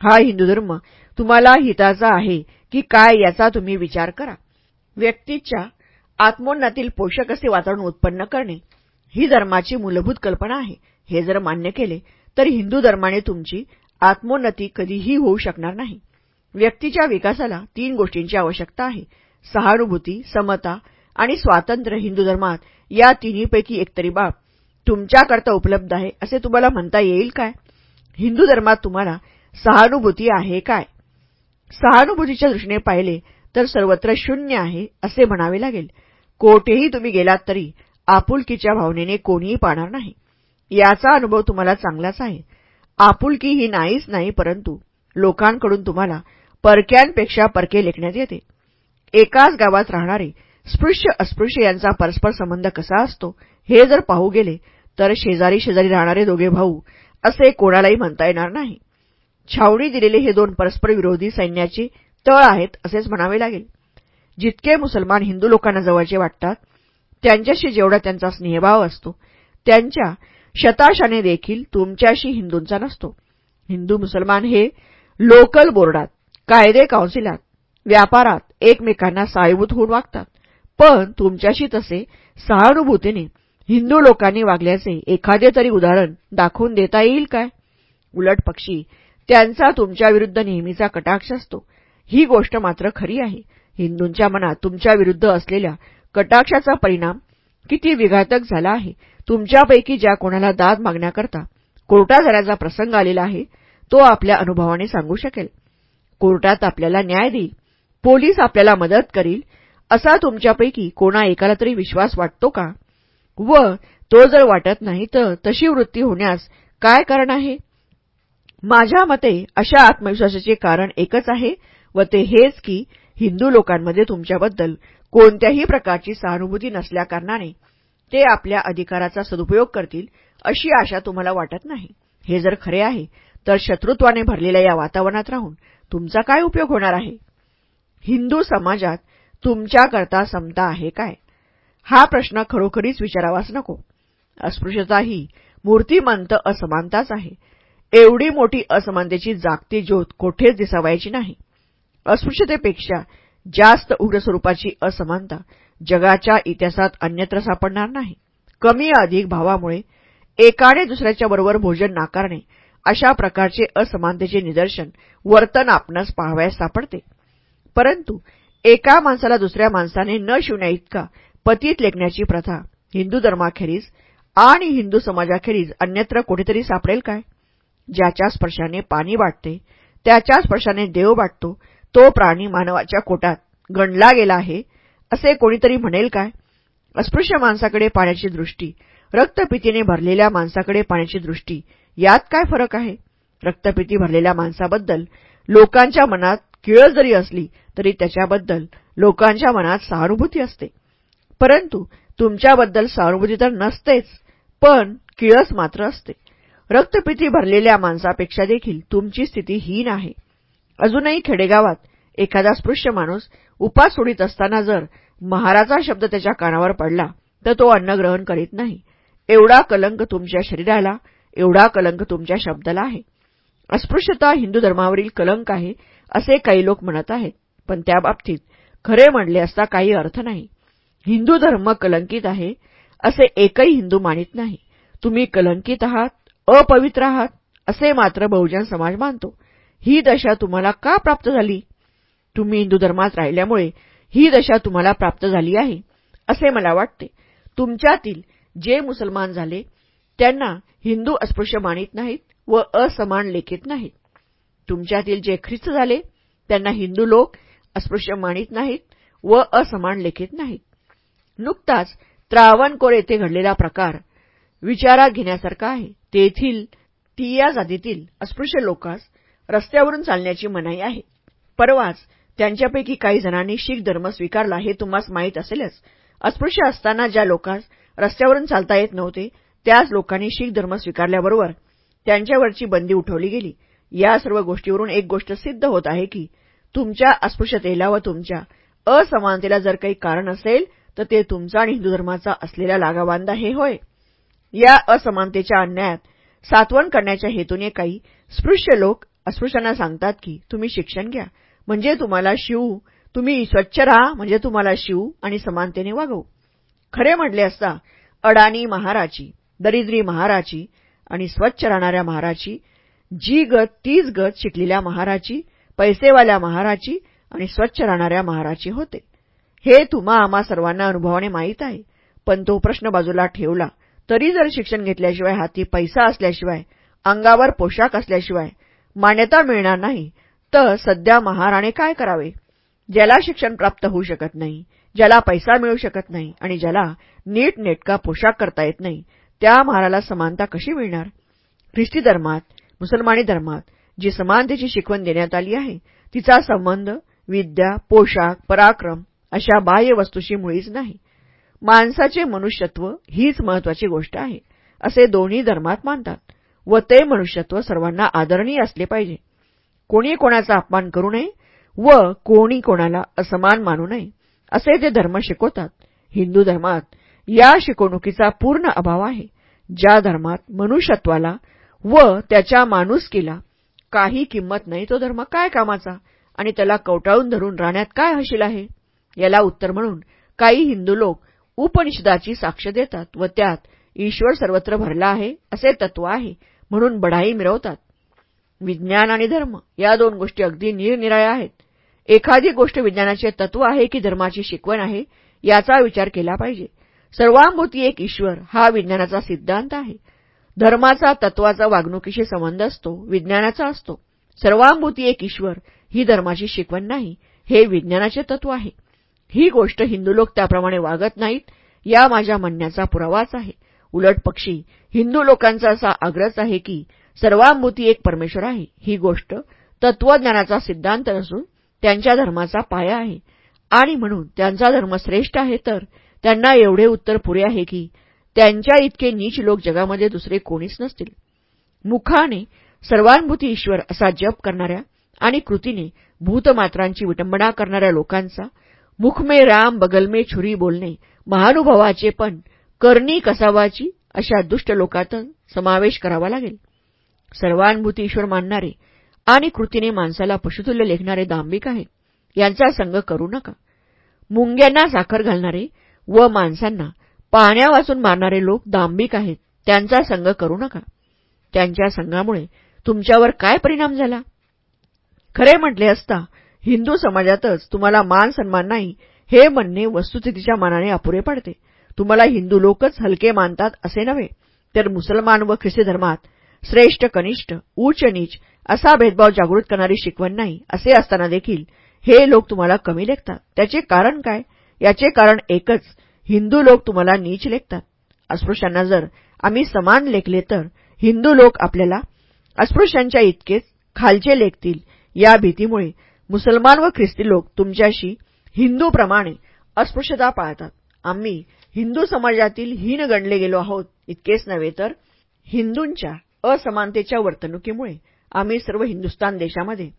हा हिंदू धर्म तुम्हाला हिताचा आहे की काय याचा तुम्ही विचार करा. व्यक्तीच्या आत्मोन्नातील पोषक असे वातावरण उत्पन्न करणे ही धर्माची मूलभूत कल्पना आहे. हे जर मान्य केले तर हिंदू धर्माने तुमची आत्मोन्नती कधीही होऊ शकणार नाही. व्यक्तीच्या विकासाला तीन गोष्टींची आवश्यकता आहे. सहानुभूती समता आणि स्वातंत्र्य हिंदू धर्मात या तिन्हीपैकी एकतरी बाब तुमच्याकरता उपलब्ध आहे असे तुम्हाला म्हणता येईल काय? हिंदू धर्मात तुम्हाला सहानुभूती आहे काय? सहानुभूतीच्या दृष्टीने पाहिले तर सर्वत्र शून्य आहे असे म्हणावे लागेल. कोठेही तुम्ही गेलात तरी आपुलकीच्या भावनेने कोणीही पाहणार नाही. याचा अनुभव तुम्हाला चांगलाच आहे. आपुलकी ही नाहीच नाही परंतु लोकांकडून तुम्हाला परक्यांपेक्षा परके लेखण्यात येते. एकाच गावात राहणारे स्पृश्य अस्पृश्य यांचा परस्पर संबंध कसा असतो हे जर पाहू गेले तर शेजारी शेजारी राहणारे दोघे भाऊ असे कोणालाही म्हणता येणार नाही. छावणी दिलेले हे दोन परस्पर विरोधी सैन्याचे तळ आहेत असेच म्हणावे लागेल. जितके मुसलमान हिंदू लोकांना जवळचे वाटतात त्यांच्याशी जेवढा त्यांचा स्नेहभाव असतो त्यांच्या शताशाने देखील तुमच्याशी हिंदूंचा नसतो. हिंदू मुसलमान हे लोकल बोर्डात कायदे काउन्सिलात व्यापारात एकमेकांना सायभूत होऊन वागतात. पण तुमच्याशी तसे सहानुभूतीने हिंदू लोकांनी वागल्याचे एखादे तरी उदाहरण दाखवून देता येईल काय? उलट पक्षी त्यांचा तुमच्याविरुद्ध नेहमीचा कटाक्ष असतो. ही गोष्ट मात्र खरी आहे. हिंदूंच्या मनात तुमच्याविरुद्ध असलेल्या कटाक्षाचा परिणाम किती विघातक झाला आहे. तुमच्यापैकी ज्या कोणाला दाद मागण्याकरता कोर्टात जाण्याचा प्रसंग आलेला आहे तो आपल्या अनुभवाने सांगू शकेल. कोर्टात आपल्याला न्याय देईल. पोलीस आपल्याला मदत करील. असा तुमच्यापैकी कोणा एकाला तरी विश्वास वाटतो का? व तो जर वाटत नाही तर तशी वृत्ती होण्यास काय कारण आहे? माझ्या मते अशा आत्मविश्वासाचे कारण एकच आहे व ते हेच की हिंदू लोकांमध्ये तुमच्याबद्दल कोणत्याही प्रकारची सहानुभूती नसल्याकारणाने ते आपल्या अधिकाराचा सदुपयोग करतील अशी आशा तुम्हाला वाटत नाही. हे जर खरे आहे तर शत्रुत्वाने भरलेल्या या वातावरणात राहून तुमचा काय उपयोग होणार आहे? हिंदू समाजात तुमच्याकरता समता आहे काय? हा प्रश्न खरोखरीच विचारावाच नको. अस्पृश्यता ही मूर्तिमंत असमानताच आहे. एवढी मोठी असमानतेची जागती ज्योत कोठेच दिसावायची नाही. अस्पृश्यतेपेक्षा जास्त उग्र स्वरूपाची असमानता जगाच्या इतिहासात अन्यत्र सापडणार नाही. कमी अधिक भावामुळे एकाने दुसऱ्याच्या बरोबर भोजन नाकारणे अशा प्रकारचे असमानतेचे निदर्शन वर्तन आपणास पाहावयास सापडते. परंतु एका माणसाला दुसऱ्या माणसाने न शिवण्या इतका पतीत लेखण्याची प्रथा हिंदू धर्माखेरीज आणि हिंदू समाजाखेरीज अन्यत्र कुठेतरी सापडेल काय? ज्याच्या स्पर्शाने पाणी वाटते त्याच्या स्पर्शाने देव वाटतो तो प्राणी मानवाच्या कोटात गणला गेला आहे असे कोणीतरी म्हणेल काय? अस्पृश्य माणसाकडे पाण्याची दृष्टी रक्तपितीने भरलेल्या माणसाकडे पाण्याची दृष्टी यात काय फरक आहे? रक्तपिती भरलेल्या माणसाबद्दल लोकांच्या मनात किळस जरी असली तरी त्याच्याबद्दल लोकांच्या मनात सहानुभूती असते. परंतु तुमच्याबद्दल सहानुभूती तर नसतेच पण किळस मात्र असते. रक्तपिती भरलेल्या माणसापेक्षा देखील तुमची स्थिती हीन आहे. अजूनही खेडेगावात एखादा स्पृश्य माणूस उपास सोडित असताना जर महाराचा शब्द त्याच्या कानावर पडला तर तो अन्न ग्रहण करीत नाही. एवढा कलंक तुमच्या शरीराला एवढा कलंक तुमच्या शब्दाला आहे. अस्पृश्यता हिंदू धर्मावरील कलंक आहे असे काही लोक म्हणत आहेत पण त्याबाबतीत खरे म्हणले असता काही अर्थ नाही. हिंदू धर्म कलंकित आहे असे एकही हिंदू मानित नाही. तुम्ही कलंकित आहात अपवित्र आहात असे मात्र बहुजन समाज मानतो. ही दशा तुम्हाला का प्राप्त झाली? तुम्ही हिंदू धर्मात राहिल्यामुळे ही दशा तुम्हाला प्राप्त झाली आहे असे मला वाटते. तुमच्यातील जे मुसलमान झाले त्यांना हिंदू अस्पृश्य मानित नाहीत व असमान लेखित नाहीत. तुमच्यातील जे ख्रिस्त झाले त्यांना हिंदू लोक अस्पृश्य मानित नाहीत व असमान लेखित नाहीत. नुकताच त्रावणकोर येथे घडलेला प्रकार विचारात घेण्यासारखा आहे. तेथील तिया जातीतील अस्पृश्य लोकांस रस्त्यावरून चालण्याची मनाई आहे. परवाच त्यांच्यापैकी काही जणांनी शीख धर्म स्वीकारला हे तुम्हाला माहीत असेलच. अस्पृश्य असताना ज्या लोकांस रस्त्यावरून चालता येत नव्हते त्याच लोकांनी शीख धर्म स्वीकारल्याबरोबर त्यांच्यावरची बंदी उठवली गेली. या सर्व गोष्टीवरून एक गोष्ट सिद्ध होत आहे की तुमच्या अस्पृश्यतेला व तुमच्या असमानतेला जर काही कारण असेल तर ते तुमचा आणि हिंदू धर्माचा असलेला लागाबांधा हे होय. या असमानतेच्या अन्यायात सातवण करण्याच्या हेतूने काही स्पृश्य लोक अस्पृश्यांना सांगतात की तुम्ही शिक्षण घ्या. म्हणजे तुम्हाला शिव. तुम्ही स्वच्छ राहा म्हणजे तुम्हाला शिव आणि समानतेने वागवू. खरे म्हटले असता अडाणी महाराची दरिद्री महाराची आणि स्वच्छ राहणाऱ्या महाराची जी गत तीच गत शिकलेल्या महाराची पैसेवाल्या महाराची आणि स्वच्छ राहणाऱ्या महाराची होते. हे तुम्हा आम्हा सर्वांना अनुभवाने माहीत आहे. पण तो प्रश्न बाजूला ठेवला तरी जर शिक्षण घेतल्याशिवाय हाती पैसा असल्याशिवाय अंगावर पोशाख असल्याशिवाय मान्यता मिळणार नाही तर सध्या महाराणे काय करावे? ज्याला शिक्षण प्राप्त होऊ शकत नाही ज्याला पैसा मिळू शकत नाही आणि ज्याला नीट नेटका पोशाख करता येत नाही त्या महाराला समानता कशी मिळणार? ख्रिस्ती धर्मात मुसलमानी धर्मात जी समानतेची शिकवण देण्यात आली आहे तिचा संबंध विद्या पोशाख पराक्रम अशा बाह्य वस्तूशी मुळीच नाही. माणसाचे मनुष्यत्व हीच महत्वाची गोष्ट आहे असे दोन्ही धर्मात मानतात व ते मनुष्यत्व सर्वांना आदरणीय असले पाहिजे. कोणी कोणाचा अपमान करू नये व कोणी कोणाला असमान मानू नये असे ते धर्म शिकवतात हिंदू धर्मात या शिकवणुकीचा पूर्ण अभाव आहे. ज्या धर्मात मनुष्यत्वाला व त्याच्या माणुसकीला काही किंमत नाही तो धर्म काय कामाचा आणि त्याला कवटाळून धरून राहण्यात काय हशील आहे? याला उत्तर म्हणून काही हिंदू लोक उपनिषदाची साक्ष देतात व त्यात ईश्वर सर्वत्र भरला आहे असे तत्व आहे म्हणून बढाई मिरवतात. विज्ञान आणि धर्म या दोन गोष्टी अगदी निरनिराळ्या आहेत. एखादी गोष्ट विज्ञानाचे तत्व आहे की धर्माची शिकवण आहे याचा विचार केला पाहिजे. सर्वांभूती एक ईश्वर हा विज्ञानाचा सिद्धांत आहे. धर्माचा तत्वाचा वागणुकीशी संबंध असतो विज्ञानाचा असतो. सर्वांभूती एक ईश्वर ही धर्माची शिकवण नाही हे विज्ञानाचे तत्व आहे. ही गोष्ट हिंदू लोक त्याप्रमाणे वागत नाहीत या माझ्या म्हणण्याचा पुरावाच आहे. उलट पक्षी हिंदू लोकांचा असा आग्रह आहे की सर्वांभूती एक परमेश्वर आहे. ही गोष्ट तत्वज्ञानाचा सिद्धांत नसून त्यांच्या धर्माचा पाया आहे. आणि म्हणून त्यांचा धर्म श्रेष्ठ आहे तर त्यांना एवढे उत्तर पुरे आहे की त्यांच्या इतके नीच लोक जगामध्ये दुसरे कोणीच नसतील. मुखाने सर्वांभूती ईश्वर असा जप करणाऱ्या आणि कृतीने भूतमात्रांची विटंबना करणाऱ्या लोकांचा मुखमे राम बगलमे छुरी बोलणे महानुभवाचे पण करणी कसावाची अशा दुष्ट लोकातून समावेश करावा लागेल. सर्वानुभूती ईश्वर मानणारे आणि कृतीने माणसाला पशुतुल्य लेखणारे दांभिक आहेत यांचा संग करू नका. मुंग्यांना साखर घालणारे व माणसांना पाण्या वाचून मारणारे लोक दांभिक आहेत. त्यांचा संग करू नका. त्यांच्या संघामुळे तुमच्यावर काय परिणाम झाला? खरे म्हटले असता हिंदू समाजातच तुम्हाला मान सन्मान नाही हे म्हणणे वस्तुस्थितीच्या मानाने अपुरे पडते. तुम्हाला हिंदू लोकच हलके मानतात असे नव्हे तर मुसलमान व ख्रिस्ती धर्मात श्रेष्ठ कनिष्ठ उच्च नीच असा भेदभाव जागृत करणारी शिकवण नाही असे असताना देखील हे लोक तुम्हाला कमी लेखतात. त्याचे कारण काय? याचे कारण एकच हिंदू लोक तुम्हाला नीच लेखतात. अस्पृश्यांना जर आम्ही समान लेखले तर हिंदू लोक आपल्याला अस्पृश्यांच्या इतकेच खालचे लेखतील. या भीतीमुळे मुसलमान व ख्रिस्ती लोक तुमच्याशी हिंदूप्रमाणे अस्पृश्यता पाळतात. आम्ही हिंदू समाजातील हीन गणले गेलो आहोत. इतकेच नव्हे तर हिंदूंच्या असमानतेच्या वर्तणुकीमुळे आम्ही सर्व हिंदुस्तान देशामध्ये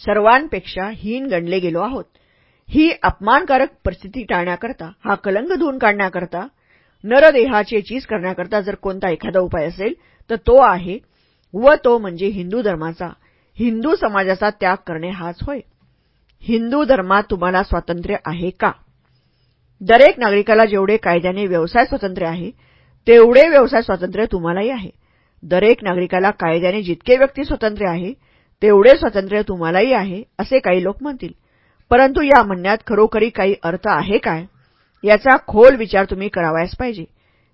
सर्वांपेक्षा हीन गणले गेलो आहोत. ही अपमानकारक परिस्थिती टाळण्याकरता हा कलंग धुवून काढण्याकरता नरदेहाचे चीज करण्याकरता जर कोणता एखादा उपाय असेल तर तो आहे व तो म्हणजे हिंदू धर्माचा. हिंदू समाजाचा त्याग करणे हाच होय. हिंदू धर्मात तुम्हाला स्वातंत्र्य आहे का? दरेक नागरिकाला जेवढे कायद्याने व्यवसाय स्वातंत्र्य आहे तेवढे व्यवसाय स्वातंत्र्य तुम्हालाही आहे. दरेक नागरिकाला कायद्याने जितके व्यक्ती स्वतंत्र आहे तेवढे स्वातंत्र्य तुम्हालाही आहे असे काही लोक म्हणतील. परंतु या म्हणण्यात खरोखरी काही अर्थ आहे काय? याचा खोल विचार तुम्ही करावायच पाहिजे.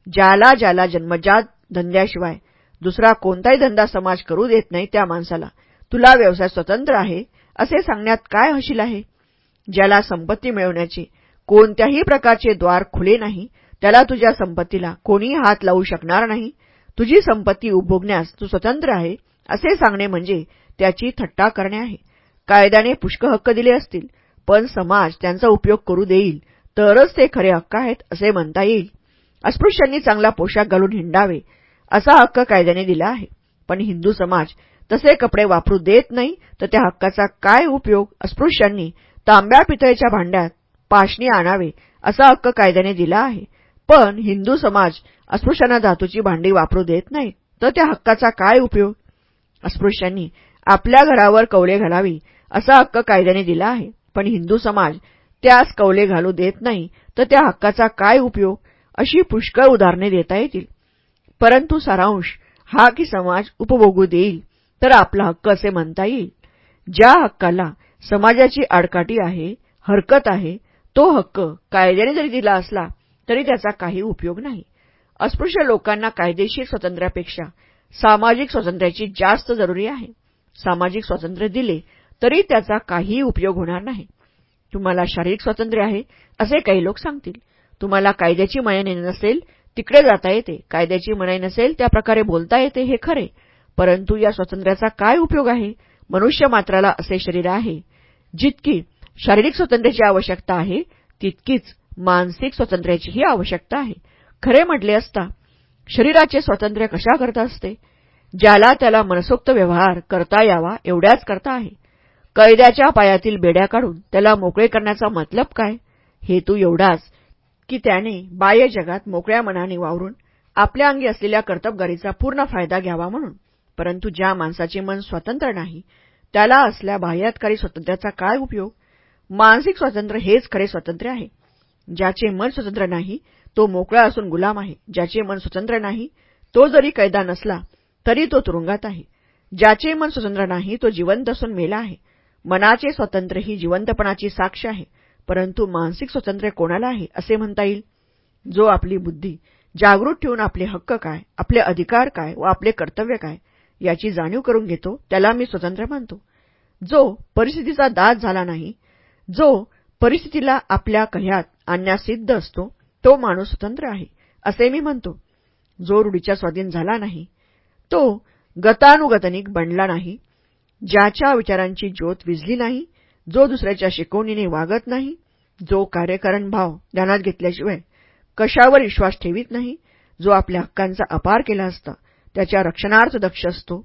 ज्याला ज्याला जन्मजात धंद्याशिवाय दुसरा कोणताही धंदा समाज करू देत नाही त्या माणसाला तुला व्यवसाय स्वतंत्र आहे असे सांगण्यात काय हशील आहे? ज्याला संपत्ती मिळवण्याचे कोणत्याही प्रकारचे द्वार खुले नाही त्याला तुझ्या संपत्तीला कोणी हात लावू शकणार नाही तुझी संपत्ती उपभोगण्यास तू स्वतंत्र आहे असे सांगणे म्हणजे त्याची थट्टा करणे आहे. कायद्याने पुष्कळ हक्क दिले असतील पण समाज त्यांचा उपयोग करू देईल तरच ते खरे हक्क आहेत असे म्हणता येईल. अस्पृश्यांनी चांगला पोशाख घालून हिंडावे असा हक्क कायद्याने दिला आहे. पण हिंदू समाज तसे कपडे वापरू देत नाही तर त्या हक्काचा काय उपयोग अस्पृश्यांनी तांब्या पितळेच्या भांड्यात पाशणी आणावे असा हक्क कायद्याने दिला आहे. पण हिंदू समाज अस्पृश्यांना धातूची भांडी वापरू देत नाही तर त्या हक्काचा काय उपयोग? अस्पृश्यांनी आपल्या घरावर कौले घालावी असा हक्क कायद्याने दिला आहे. पण हिंदू समाज त्यास कौले घालू देत नाही तर त्या हक्काचा काय उपयोग? अशी पुष्कळ उदाहरणे देता येतील. परंतु सारांश हा की समाज उपभोगू देईल तर आपला हक्क असे म्हणता येईल. ज्या हक्काला समाजाची आडकाठी आहे हरकत आहे तो हक्क कायद्याने जरी दिला असला तरी त्याचा काही उपयोग नाही. अस्पृश्य लोकांना कायदेशीर स्वातंत्र्यापेक्षा सामाजिक स्वातंत्र्याची जास्त जरुरी आहे. सामाजिक स्वातंत्र्य दिले तरी त्याचा काहीही उपयोग होणार नाही. तुम्हाला शारीरिक स्वातंत्र्य आहे असे काही लोक सांगतील. तुम्हाला कायद्याची मनाई नसेल तिकडे जाता येते. कायद्याची मनाई नसेल त्या प्रकारे बोलता येते हे खरे. परंतु या स्वातंत्र्याचा काय उपयोग आहे? मनुष्य मात्राला असे शरीर आहे. जितकी शारीरिक स्वातंत्र्याची आवश्यकता आहे तितकीच मानसिक स्वातंत्र्याचीही आवश्यकता आहे. खरे म्हटले असता शरीराचे स्वातंत्र्य कशा करता असते? ज्याला त्याला मनसोक्त व्यवहार करता यावा एवढ्याच करता आहे. कैद्याच्या पायातील बेड्या काढून त्याला मोकळे करण्याचा मतलब काय? हेतू एवढाच की त्याने बाह्य जगात मोकळ्या मनाने वावरून आपल्या अंगी असलेल्या कर्तबगारीचा पूर्ण फायदा घ्यावा म्हणून. परंतु ज्या माणसाचे मन स्वतंत्र नाही त्याला असल्या बाह्यातकारी स्वातंत्र्याचा काय उपयोग? मानसिक स्वातंत्र्य हेच खरे स्वातंत्र्य आहे. ज्याचे मन स्वतंत्र नाही तो मोकळा असून गुलाम आहे. ज्याचे मन स्वतंत्र नाही तो जरी कैदा नसला तरी तो तुरुंगात आहे. ज्याचे मन स्वतंत्र नाही तो जिवंत असून मेला आहे. मनाचे स्वातंत्र्य ही जिवंतपणाची साक्ष आहे परंतु मानसिक स्वातंत्र्य कोणाला आहे असे म्हणता येईल? जो आपली बुद्धी जागृत ठेवून आपले हक्क काय आपले अधिकार काय व आपले कर्तव्य काय याची जाणीव करून घेतो त्याला मी स्वतंत्र मानतो. जो परिस्थितीचा दास झाला नाही जो परिस्थितीला आपल्या कह्यात आणण्यास सिद्ध असतो तो माणूस स्वतंत्र आहे. असे मी म्हणतो. जो रूढीच्या स्वाधीन झाला नाही तो गतानुगतनिक बनला नाही. ज्याच्या विचारांची ज्योत विजली नाही जो दुसऱ्याच्या शिकवणीने वागत नाही जो कार्यकारण भाव ध्यानात घेतल्याशिवाय कशावर विश्वास ठेवीत नाही जो आपल्या हक्कांचा अपार केला असता त्याच्या रक्षणार्थ दक्ष असतो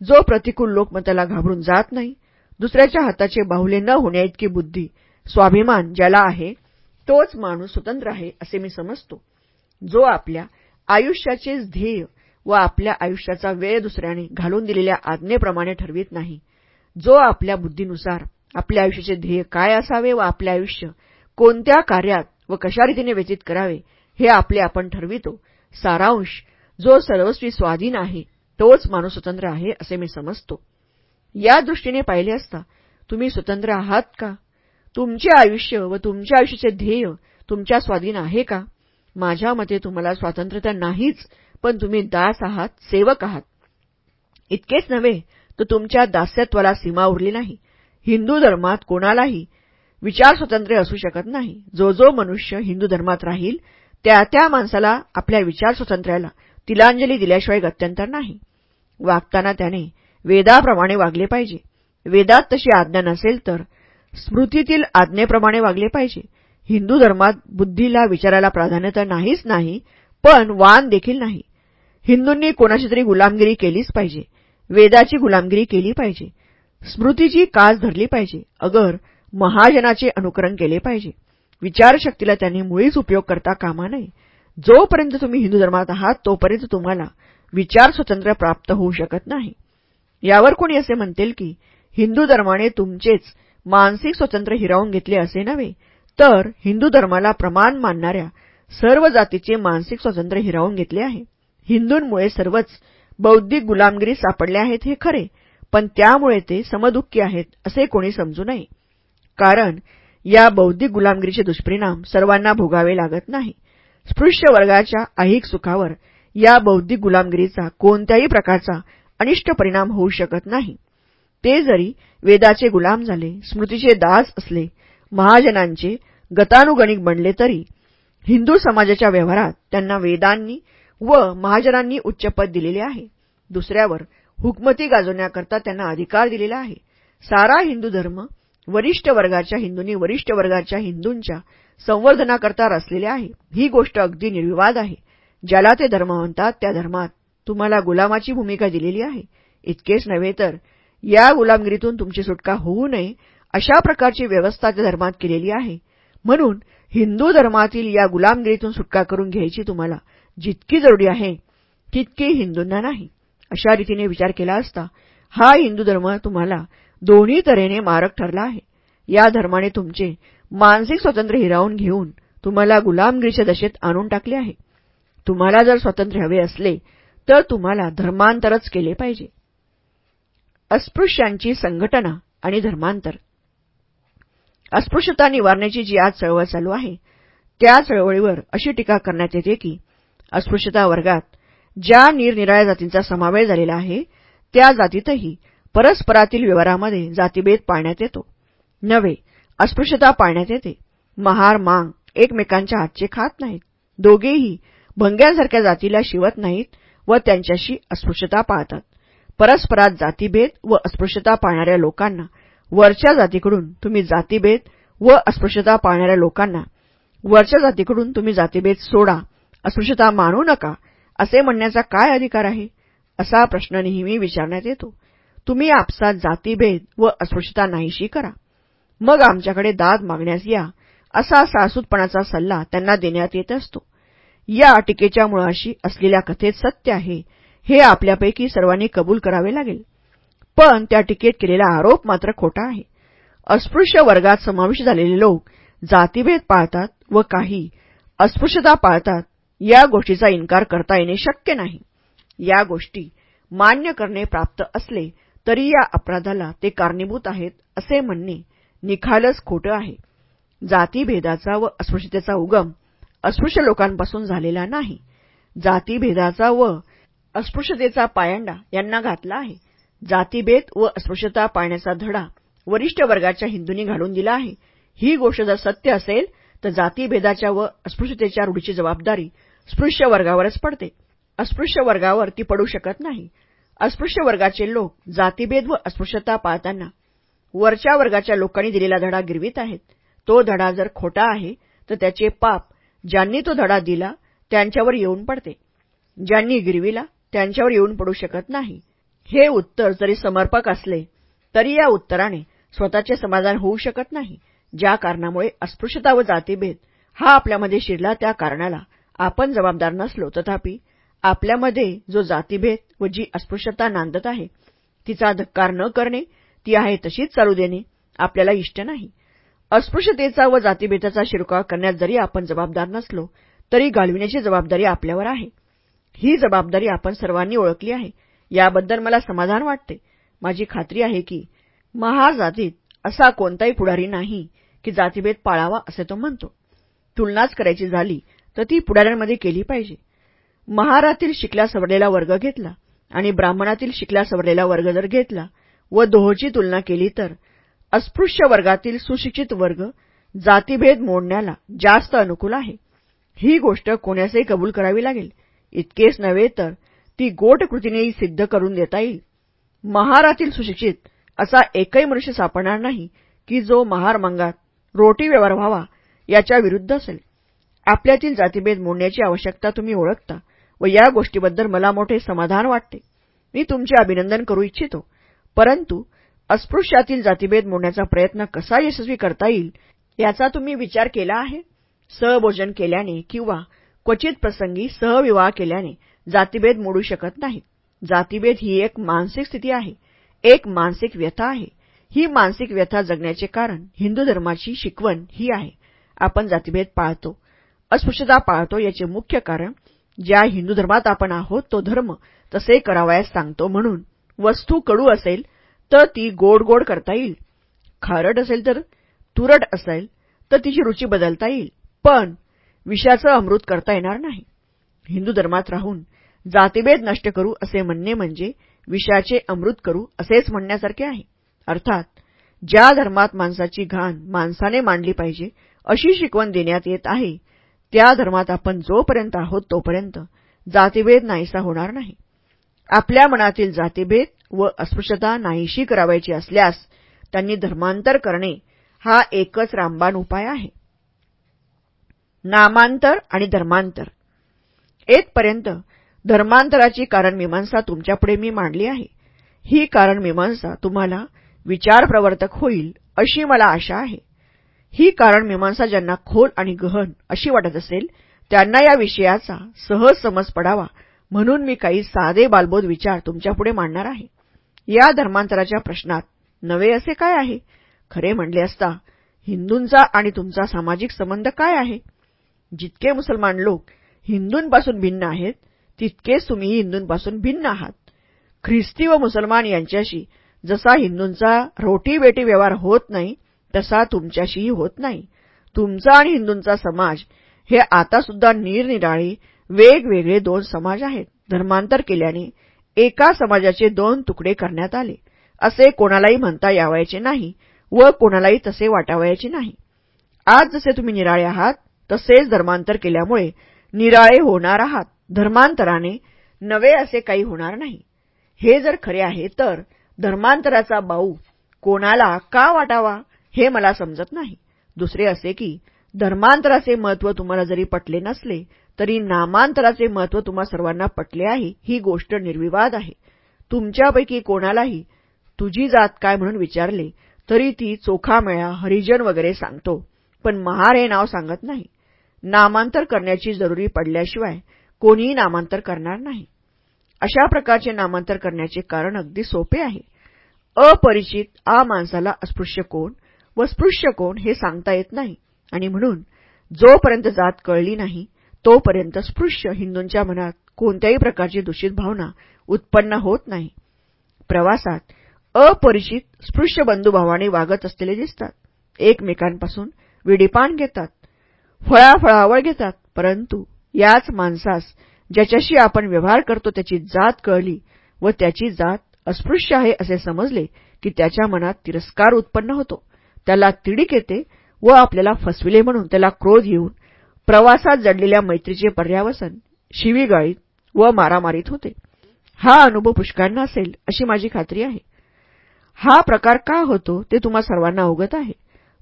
जो प्रतिकूल लोकमताला घाबरून जात नाही दुसऱ्याच्या हाताचे बाहुले न होण्याइतकी बुद्धी स्वाभिमान ज्याला आहे तोच माणूस स्वतंत्र आहे असे मी समजतो. जो आपल्या आयुष्याचेच ध्येय व आपल्या आयुष्याचा वेळ दुसऱ्याने घालून दिलेल्या आज्ञेप्रमाणे ठरवित नाही. जो आपल्या बुद्धीनुसार आपल्या आयुष्याचे ध्येय काय असावे व आपले आयुष्य कोणत्या कार्यात व कशा रीतीने व्यतीत करावे हे आपले आपण ठरवितो. सारांश जो सर्वस्वी स्वाधीन आहे तोच माणूस स्वतंत्र आहे असे मी समजतो. या दृष्टीने पाहिले असता तुम्ही स्वतंत्र आहात का? तुमचे आयुष्य व तुमच्या आयुष्याचे ध्येय तुमच्या स्वाधीन आहे का? माझ्या मते तुम्हाला स्वातंत्र्य तर नाहीच पण तुम्ही दास आहात सेवक आहात. इतकेच नव्हे तर तुमच्या दास्यत्वाला सीमा उरली नाही. हिंदू धर्मात कोणालाही विचार स्वातंत्र्य असू शकत नाही. जो जो मनुष्य हिंदू धर्मात राहील त्या त्या माणसाला आपल्या विचार स्वातंत्र्याला तिलांजली दिल्याशिवाय गत्यंतर नाही. वागताना त्याने वेदाप्रमाणे वागले पाहिजे. वेदात तशी आज्ञा नसेल तर स्मृतीतील आज्ञेप्रमाणे वागले पाहिजे. हिंदू धर्मात बुद्धीला विचाराला प्राधान्य तर नाहीच नाही पण वान देखील नाही. हिंदूंनी कोणाची तरी गुलामगिरी केलीच पाहिजे. वेदाची गुलामगिरी केली पाहिजे. स्मृतीची कास धरली पाहिजे. अगर महाजनाचे अनुकरण केले पाहिजे. विचारशक्तीला त्यांनी मुळीच उपयोग करता कामा नये. जोपर्यंत तुम्ही हिंदू धर्मात आहात तोपर्यंत तुम्हाला विचार स्वतंत्र प्राप्त होऊ शकत नाही. यावर कोणी असे म्हणतील की हिंदू धर्माने तुमचेच मानसिक स्वतंत्र हिरावून घेतले असे नव्हे तर हिंदू धर्माला प्रमाण मानणाऱ्या सर्व जातीचे मानसिक स्वातंत्र्य हिरावून घेतले आहे. हिंदूंमुळे सर्वच बौद्धिक गुलामगिरी सापडले आहेत हे खरे पण त्यामुळे ते समदुःखी आहेत असे कोणी समजू नये. कारण या बौद्धिक गुलामगिरीचे दुष्परिणाम सर्वांना भोगावे लागत नाही. स्पृश्य वर्गाच्या ऐहिक सुखावर या बौद्धिक गुलामगिरीचा कोणत्याही प्रकारचा अनिष्ट परिणाम होऊ शकत नाही. ते जरी वेदाचे गुलाम झाले स्मृतीचे दास असले महाजनांचे गतानुगणिक बनले तरी हिंदू समाजाच्या व्यवहारात त्यांना वेदांनी व महाजनांनी उच्चपद दिलेले आहे. दुसऱ्यावर हुकमती गाजवण्याकरता त्यांना अधिकार दिलेला आहे. सारा हिंदू धर्म वरिष्ठ वर्गाच्या हिंदूंनी वरिष्ठ वर्गाच्या हिंदूंच्या संवर्धनाकरता रचलेले आहे. ही गोष्ट अगदी निर्विवाद आहे. ज्याला ते धर्म म्हणतात त्या धर्मात तुम्हाला गुलामाची भूमिका दिलेली आहे. इतकेच नव्हे तर या गुलामगिरीतून तुमची सुटका होऊ नये अशा प्रकारची व्यवस्था त्या धर्मात केलेली आहे. म्हणून हिंदू धर्मातील या गुलामगिरीतून सुटका करून घ्यायची तुम्हाला जितकी जरुरी आहे तितकी हिंदूंना नाही. अशा रीतीने विचार केला असता हा हिंदू धर्म तुम्हाला दोन्ही तऱ्हेने मारक ठरला आहे. या धर्माने तुमचे मानसिक स्वातंत्र्य हिरावून घेऊन तुम्हाला गुलामगिरीच्या दशेत आणून टाकले आहे. तुम्हाला जर स्वातंत्र्य हवे असले तर तुम्हाला धर्मांतरच केले पाहिजे. अस्पृश्यांची संघटना आणि धर्मांतर. अस्पृश्यता निवारण्याची जी आज चळवळ चालू आहे त्या चळवळीवर अशी टीका करण्यात येते की अस्पृश्यता वर्गात ज्या निरनिराळ्या जातींचा समावेश झालेला आहे त्या जातीतही परस्परातील व्यवहारामध्ये जातीभेद पाळण्यात येतो. नव्हे अस्पृश्यता पाळण्यात येते. महार मांग एकमेकांच्या हातचे खात नाहीत. दोघेही भंग्यांसारख्या जातीला शिवत नाहीत व त्यांच्याशी अस्पृश्यता पाळतात. परस्परात जातीभेद व अस्पृश्यता पाळणाऱ्या लोकांना. वरच्या जातीकडून तुम्ही जातीभेद व अस्पृश्यता पाळणाऱ्या लोकांना. वरच्या जातीकडून तुम्ही जातीभेद सोडा. अस्पृश्यता मानू नका. असे म्हणण्याचा काय अधिकार आहे? असा प्रश्न नेहमी विचारण्यात येतो. तुम्ही आपसात जातीभेद व अस्पृश्यता नाहीशी करा. मग आमच्याकडे दाद मागण्यास या असा सासूतपणाचा सल्ला त्यांना देण्यात येत असतो. या टीकेच्या मुळाशी असलेल्या कथेत सत्य आहे. हे आपल्यापैकी सर्वांनी कबूल करावे लागेल. पण त्या टीकेत केलेला आरोप मात्र खोटा आहे. अस्पृश्य वर्गात समाविष्ट झालेले लोक जातीभेद पाळतात व काही अस्पृश्यता पाळतात या गोष्टीचा इन्कार करता येणे शक्य नाही. या गोष्टी मान्य करणे प्राप्त असले तरी या अपराधाला ते कारणीभूत आहेत असे म्हणणे निखालच खोटं आहे. जातीभेदाचा व अस्पृश्यतेचा उगम अस्पृश्य लोकांपासून झालेला नाही. जातीभेदाचा व अस्पृश्यतेचा पायंडा यांना घातला आहे. जातीभेद व अस्पृश्यता पाळण्याचा धडा वरिष्ठ वर्गाच्या हिंदूंनी घालून दिला आहे. ही गोष्ट जर सत्य असेल तर जातीभेदाच्या व अस्पृश्यतेच्या रूढीची जबाबदारी स्पृश्य वर्गावरच पडते. अस्पृश्य वर्गावर ती पडू शकत नाही. अस्पृश्य वर्गाचे लोक जातीभेद व अस्पृश्यता पाळताना वरच्या वर्गाच्या लोकांनी दिलेला धडा गिरवित आहेत. तो धडा जर खोटा आहे तर त्याचे पाप ज्यांनी तो धडा दिला त्यांच्यावर येऊन पडते. ज्यांनी गिरविला त्यांच्यावर येऊन पडू शकत नाही. हे उत्तर जरी समर्पक असले तरी या उत्तराने स्वतःचे समाधान होऊ शकत नाही ज्या कारणामुळे अस्पृश्यता व जातीभेद हा आपल्यामध्ये शिरला त्या कारणाला आपण जबाबदार नसलो. तथापि आपल्यामध्ये जो जातीभेद व जी अस्पृश्यता नांदत आहे तिचा धक्कार न करणे ती आहे तशीच चालू देणे आपल्याला इष्ट नाही. अस्पृश्यतेचा व जातीभेदाचा शिरकाव करण्यात जरी आपण जबाबदार नसलो तरी घालविण्याची जबाबदारी आपल्यावर आहे. ही जबाबदारी आपण सर्वांनी ओळखली आहे. याबद्दल मला समाधान वाटते. माझी खात्री आहे की महाजातीत असा कोणताही पुढारी नाही की जातीभेद पाळावा असे तो म्हणतो. तुलनाच करायची झाली तर ती पुढाऱ्यांमध्ये केली पाहिजे. महारातील शिकला सवरलेला वर्ग घेतला आणि ब्राह्मणातील शिकला सवरलेला वर्ग जर घेतला व दोहोची तुलना केली तर अस्पृश्य वर्गातील सुशिक्षित वर्ग जातीभेद मोडण्याला जास्त अनुकूल आहे. ही गोष्ट कोणासही कबूल करावी लागेल. इतकेच नव्हे तर ती गोट कृतीनेही सिद्ध करून देता येईल. महारातील सुशिक्षित असा एकही मनुष्य सापडणार नाही की जो महार मंगात रोटी व्यवहार व्हावा याच्या विरुद्ध असेल. आपल्यातील जातीभेद मोडण्याची आवश्यकता तुम्ही ओळखता व या गोष्टीबद्दल मला मोठे समाधान वाटते. मी तुमचे अभिनंदन करू इच्छितो. परंतु अस्पृश्यातील जातीभेद मोडण्याचा प्रयत्न कसा यशस्वी करता येईल याचा तुम्ही विचार केला आहे? सहभोजन केल्याने किंवा क्वचित प्रसंगी सहविवाह केल्याने जातीभेद मोडू शकत नाहीत जातीभेद ही एक मानसिक स्थिती आहे. एक मानसिक व्यथा आहे. ही मानसिक व्यथा जगण्याचे कारण हिंदू धर्माची शिकवण ही आहे. आपण जातीभेद पाळतो अस्पृश्यता पाळतो याचे मुख्य कारण ज्या हिंदू धर्मात आपण आहोत तो धर्म तसे करावयास सांगतो म्हणून वस्तू कडू असेल तर ती गोड गोड करता येईल. खारट असेल तर तुरट असेल तर तिची रुची बदलता येईल. पण विषाचं अमृत करता येणार नाही. हिंदू धर्मात राहून जातीभेद नष्ट करू असे म्हणणे म्हणजे विषाचे अमृत करू असेच म्हणण्यासारखे आहे. अर्थात ज्या धर्मात माणसाची घाण माणसाने मांडली पाहिजे अशी शिकवण देण्यात येत आहे त्या धर्मात आपण जोपर्यंत आहोत तोपर्यंत जातीभेद नाहीसा होणार नाही. आपल्या मनातील जातीभेद व अस्पृश्यता नाहीशी करावायची असल्यास त्यांनी धर्मांतर करणे हा एकच रामबाण उपाय आहे. नामांतर आणि धर्मांतर. येथपर्यंत धर्मांतराची कारणमीमांसा तुमच्यापुढे मी मांडली आहे. ही कारणमीमांसा तुम्हाला विचारप्रवर्तक होईल अशी मला आशा आहे. ही कारणमीमांसा ज्यांना खोल आणि गहन अशी वाटत असेल त्यांना या विषयाचा सहज समज पडावा म्हणून मी काही साधे बालबोध विचार तुमच्यापुढे मांडणार आहे. या धर्मांतराच्या प्रश्नात नवे असे काय आहे? खरे म्हणले असता हिंदूंचा आणि तुमचा सामाजिक संबंध काय आहे? जितके मुसलमान लोक हिंदूंपासून भिन्न आहेत तितकेच तुम्ही हिंदूंपासून भिन्न आहात. ख्रिस्ती व मुसलमान यांच्याशी जसा हिंदूंचा रोटीबेटी व्यवहार होत नाही तसा तुमच्याशीही होत नाही. तुमचा आणि हिंदूंचा समाज हे आतासुद्धा निरनिराळे वेगवेगळे दोन समाज आहेत. धर्मांतर केल्याने एका समाजाचे दोन तुकडे करण्यात आले. असे कोणालाही म्हणता यावायचे नाही व कोणालाही तसे वाटावायचे नाही. आज जसे तुम्ही निराळे आहात तसेच धर्मांतर केल्यामुळे निराळे होणार आहात. धर्मांतराने नवे असे काही होणार नाही. हे जर खरे आहे तर धर्मांतराचा बाऊ कोणाला का वाटावा हे मला समजत नाही. दुसरे असे की धर्मांतराचे महत्त्व तुम्हाला जरी पटले नसले तरी नामांतराचे महत्त्व तुम्हा सर्वांना पटले आहे ही गोष्ट निर्विवाद आहे. तुमच्यापैकी कोणालाही तुझी जात काय म्हणून विचारले तरी ती चोखामेळा हरिजन वगैरे सांगतो पण महार हे नाव सांगत नाही. नामांतर करण्याची जरुरी पडल्याशिवाय कोणीही नामांतर करणार नाही. अशा प्रकारचे नामांतर करण्याचे कारण अगदी सोपे आहे. अपरिचित आ माणसाला अस्पृश्य कोण व स्पृश्य कोण हे सांगता येत नाही. आणि म्हणून जोपर्यंत जात कळली नाही तोपर्यंत स्पृश्य हिंदूंच्या मनात कोणत्याही प्रकारची दूषित भावना उत्पन्न होत नाही. प्रवासात अपरिचित स्पृश्य बंधुभावाने वागत असलेले दिसतात. एकमेकांपासून विडीपान घेतात. फळाफळावळ घेतात. परंतु याच माणसास ज्याच्याशी आपण व्यवहार करतो त्याची जात कळली व त्याची जात अस्पृश्य आहे असे समजले की त्याच्या मनात तिरस्कार उत्पन्न होतो. त्याला तिडीक येते व आपल्याला फसविले म्हणून त्याला क्रोध येऊन प्रवासात जडलेल्या मैत्रीचे पर्यावसन शिवीगाळीत व मारामारीत होते. हा अनुभव पुष्कांना असेल अशी माझी खात्री आहे. हा प्रकार का होतो ते तुम्हा सर्वांना अवगत आहे.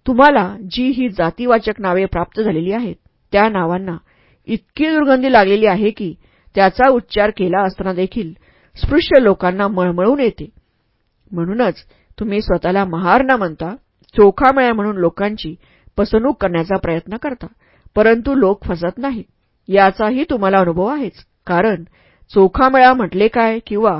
तुम्हाला जी ही जातीवाचक नावे प्राप्त झालेली आहेत त्या नावांना इतकी दुर्गंधी लागलेली आहे की त्याचा उच्चार केला असताना देखील स्पृश्य लोकांना मळमळून येते. म्हणूनच तुम्ही स्वतःला महार न म्हणता चोखामळ्या म्हणून लोकांची फसवणूक करण्याचा प्रयत्न करता परंतु लोक फसत नाहीत याचाही तुम्हाला अनुभव आहेच. कारण चोखामेळा म्हटले काय किंवा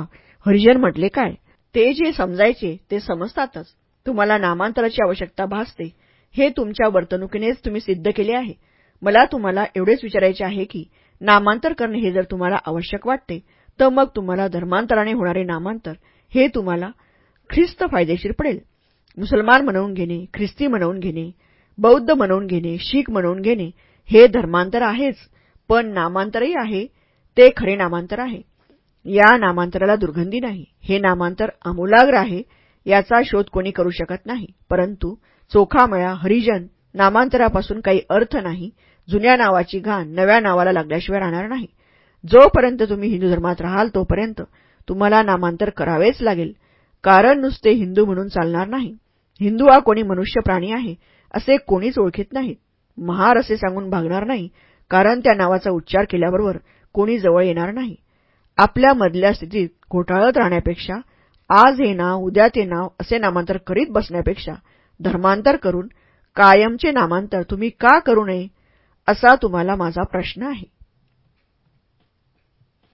हरिजन म्हटले काय ते जे समजायचे ते समजतातच. तुम्हाला नामांतराची आवश्यकता भासते. हे तुमच्या वर्तणुकीनेच तुम्ही सिद्ध केले आहे. मला तुम्हाला एवढेच विचारायचे आहे की नामांतर करणे हे जर तुम्हाला आवश्यक वाटते तर मग तुम्हाला धर्मांतराने होणारे नामांतर हे तुम्हाला ख्रिस्त फायदेशीर पडेल. मुसलमान म्हणवून घेणे ख्रिस्ती म्हणवून घेणे बौद्ध म्हणवून घेणे शीख म्हणवून घेणे हे धर्मांतर आहेच पण नामांतरही आहे ते खरे नामांतर आहे. या नामांतराला दुर्गंधी नाही. हे नामांतर आमूलाग्र आहे याचा शोध कोणी करू शकत नाही. परंतु चोखामळा हरिजन नामांतरापासून काही अर्थ नाही. जुन्या नावाची घाण नव्या नावाला लागल्याशिवाय राहणार नाही. जोपर्यंत तुम्ही हिंदू धर्मात राहाल तोपर्यंत तुम्हाला नामांतर करावेच लागेल. कारण नुसते हिंदू म्हणून चालणार नाही. हिंदू हा कोणी मनुष्य प्राणी आहे असे कोणीच ओळखीत नाहीत महार असे सांगून भागणार नाही कारण त्या नावाचा उच्चार केल्याबरोबर कोणी जवळ येणार नाही. आपल्या मधल्या स्थितीत घोटाळत राहण्यापेक्षा आज हे नाव उद्या ते नाव असे नामांतर करीत बसण्यापेक्षा धर्मांतर करून कायमचे नामांतर तुम्ही का करू नये असा तुम्हाला माझा प्रश्न आहे.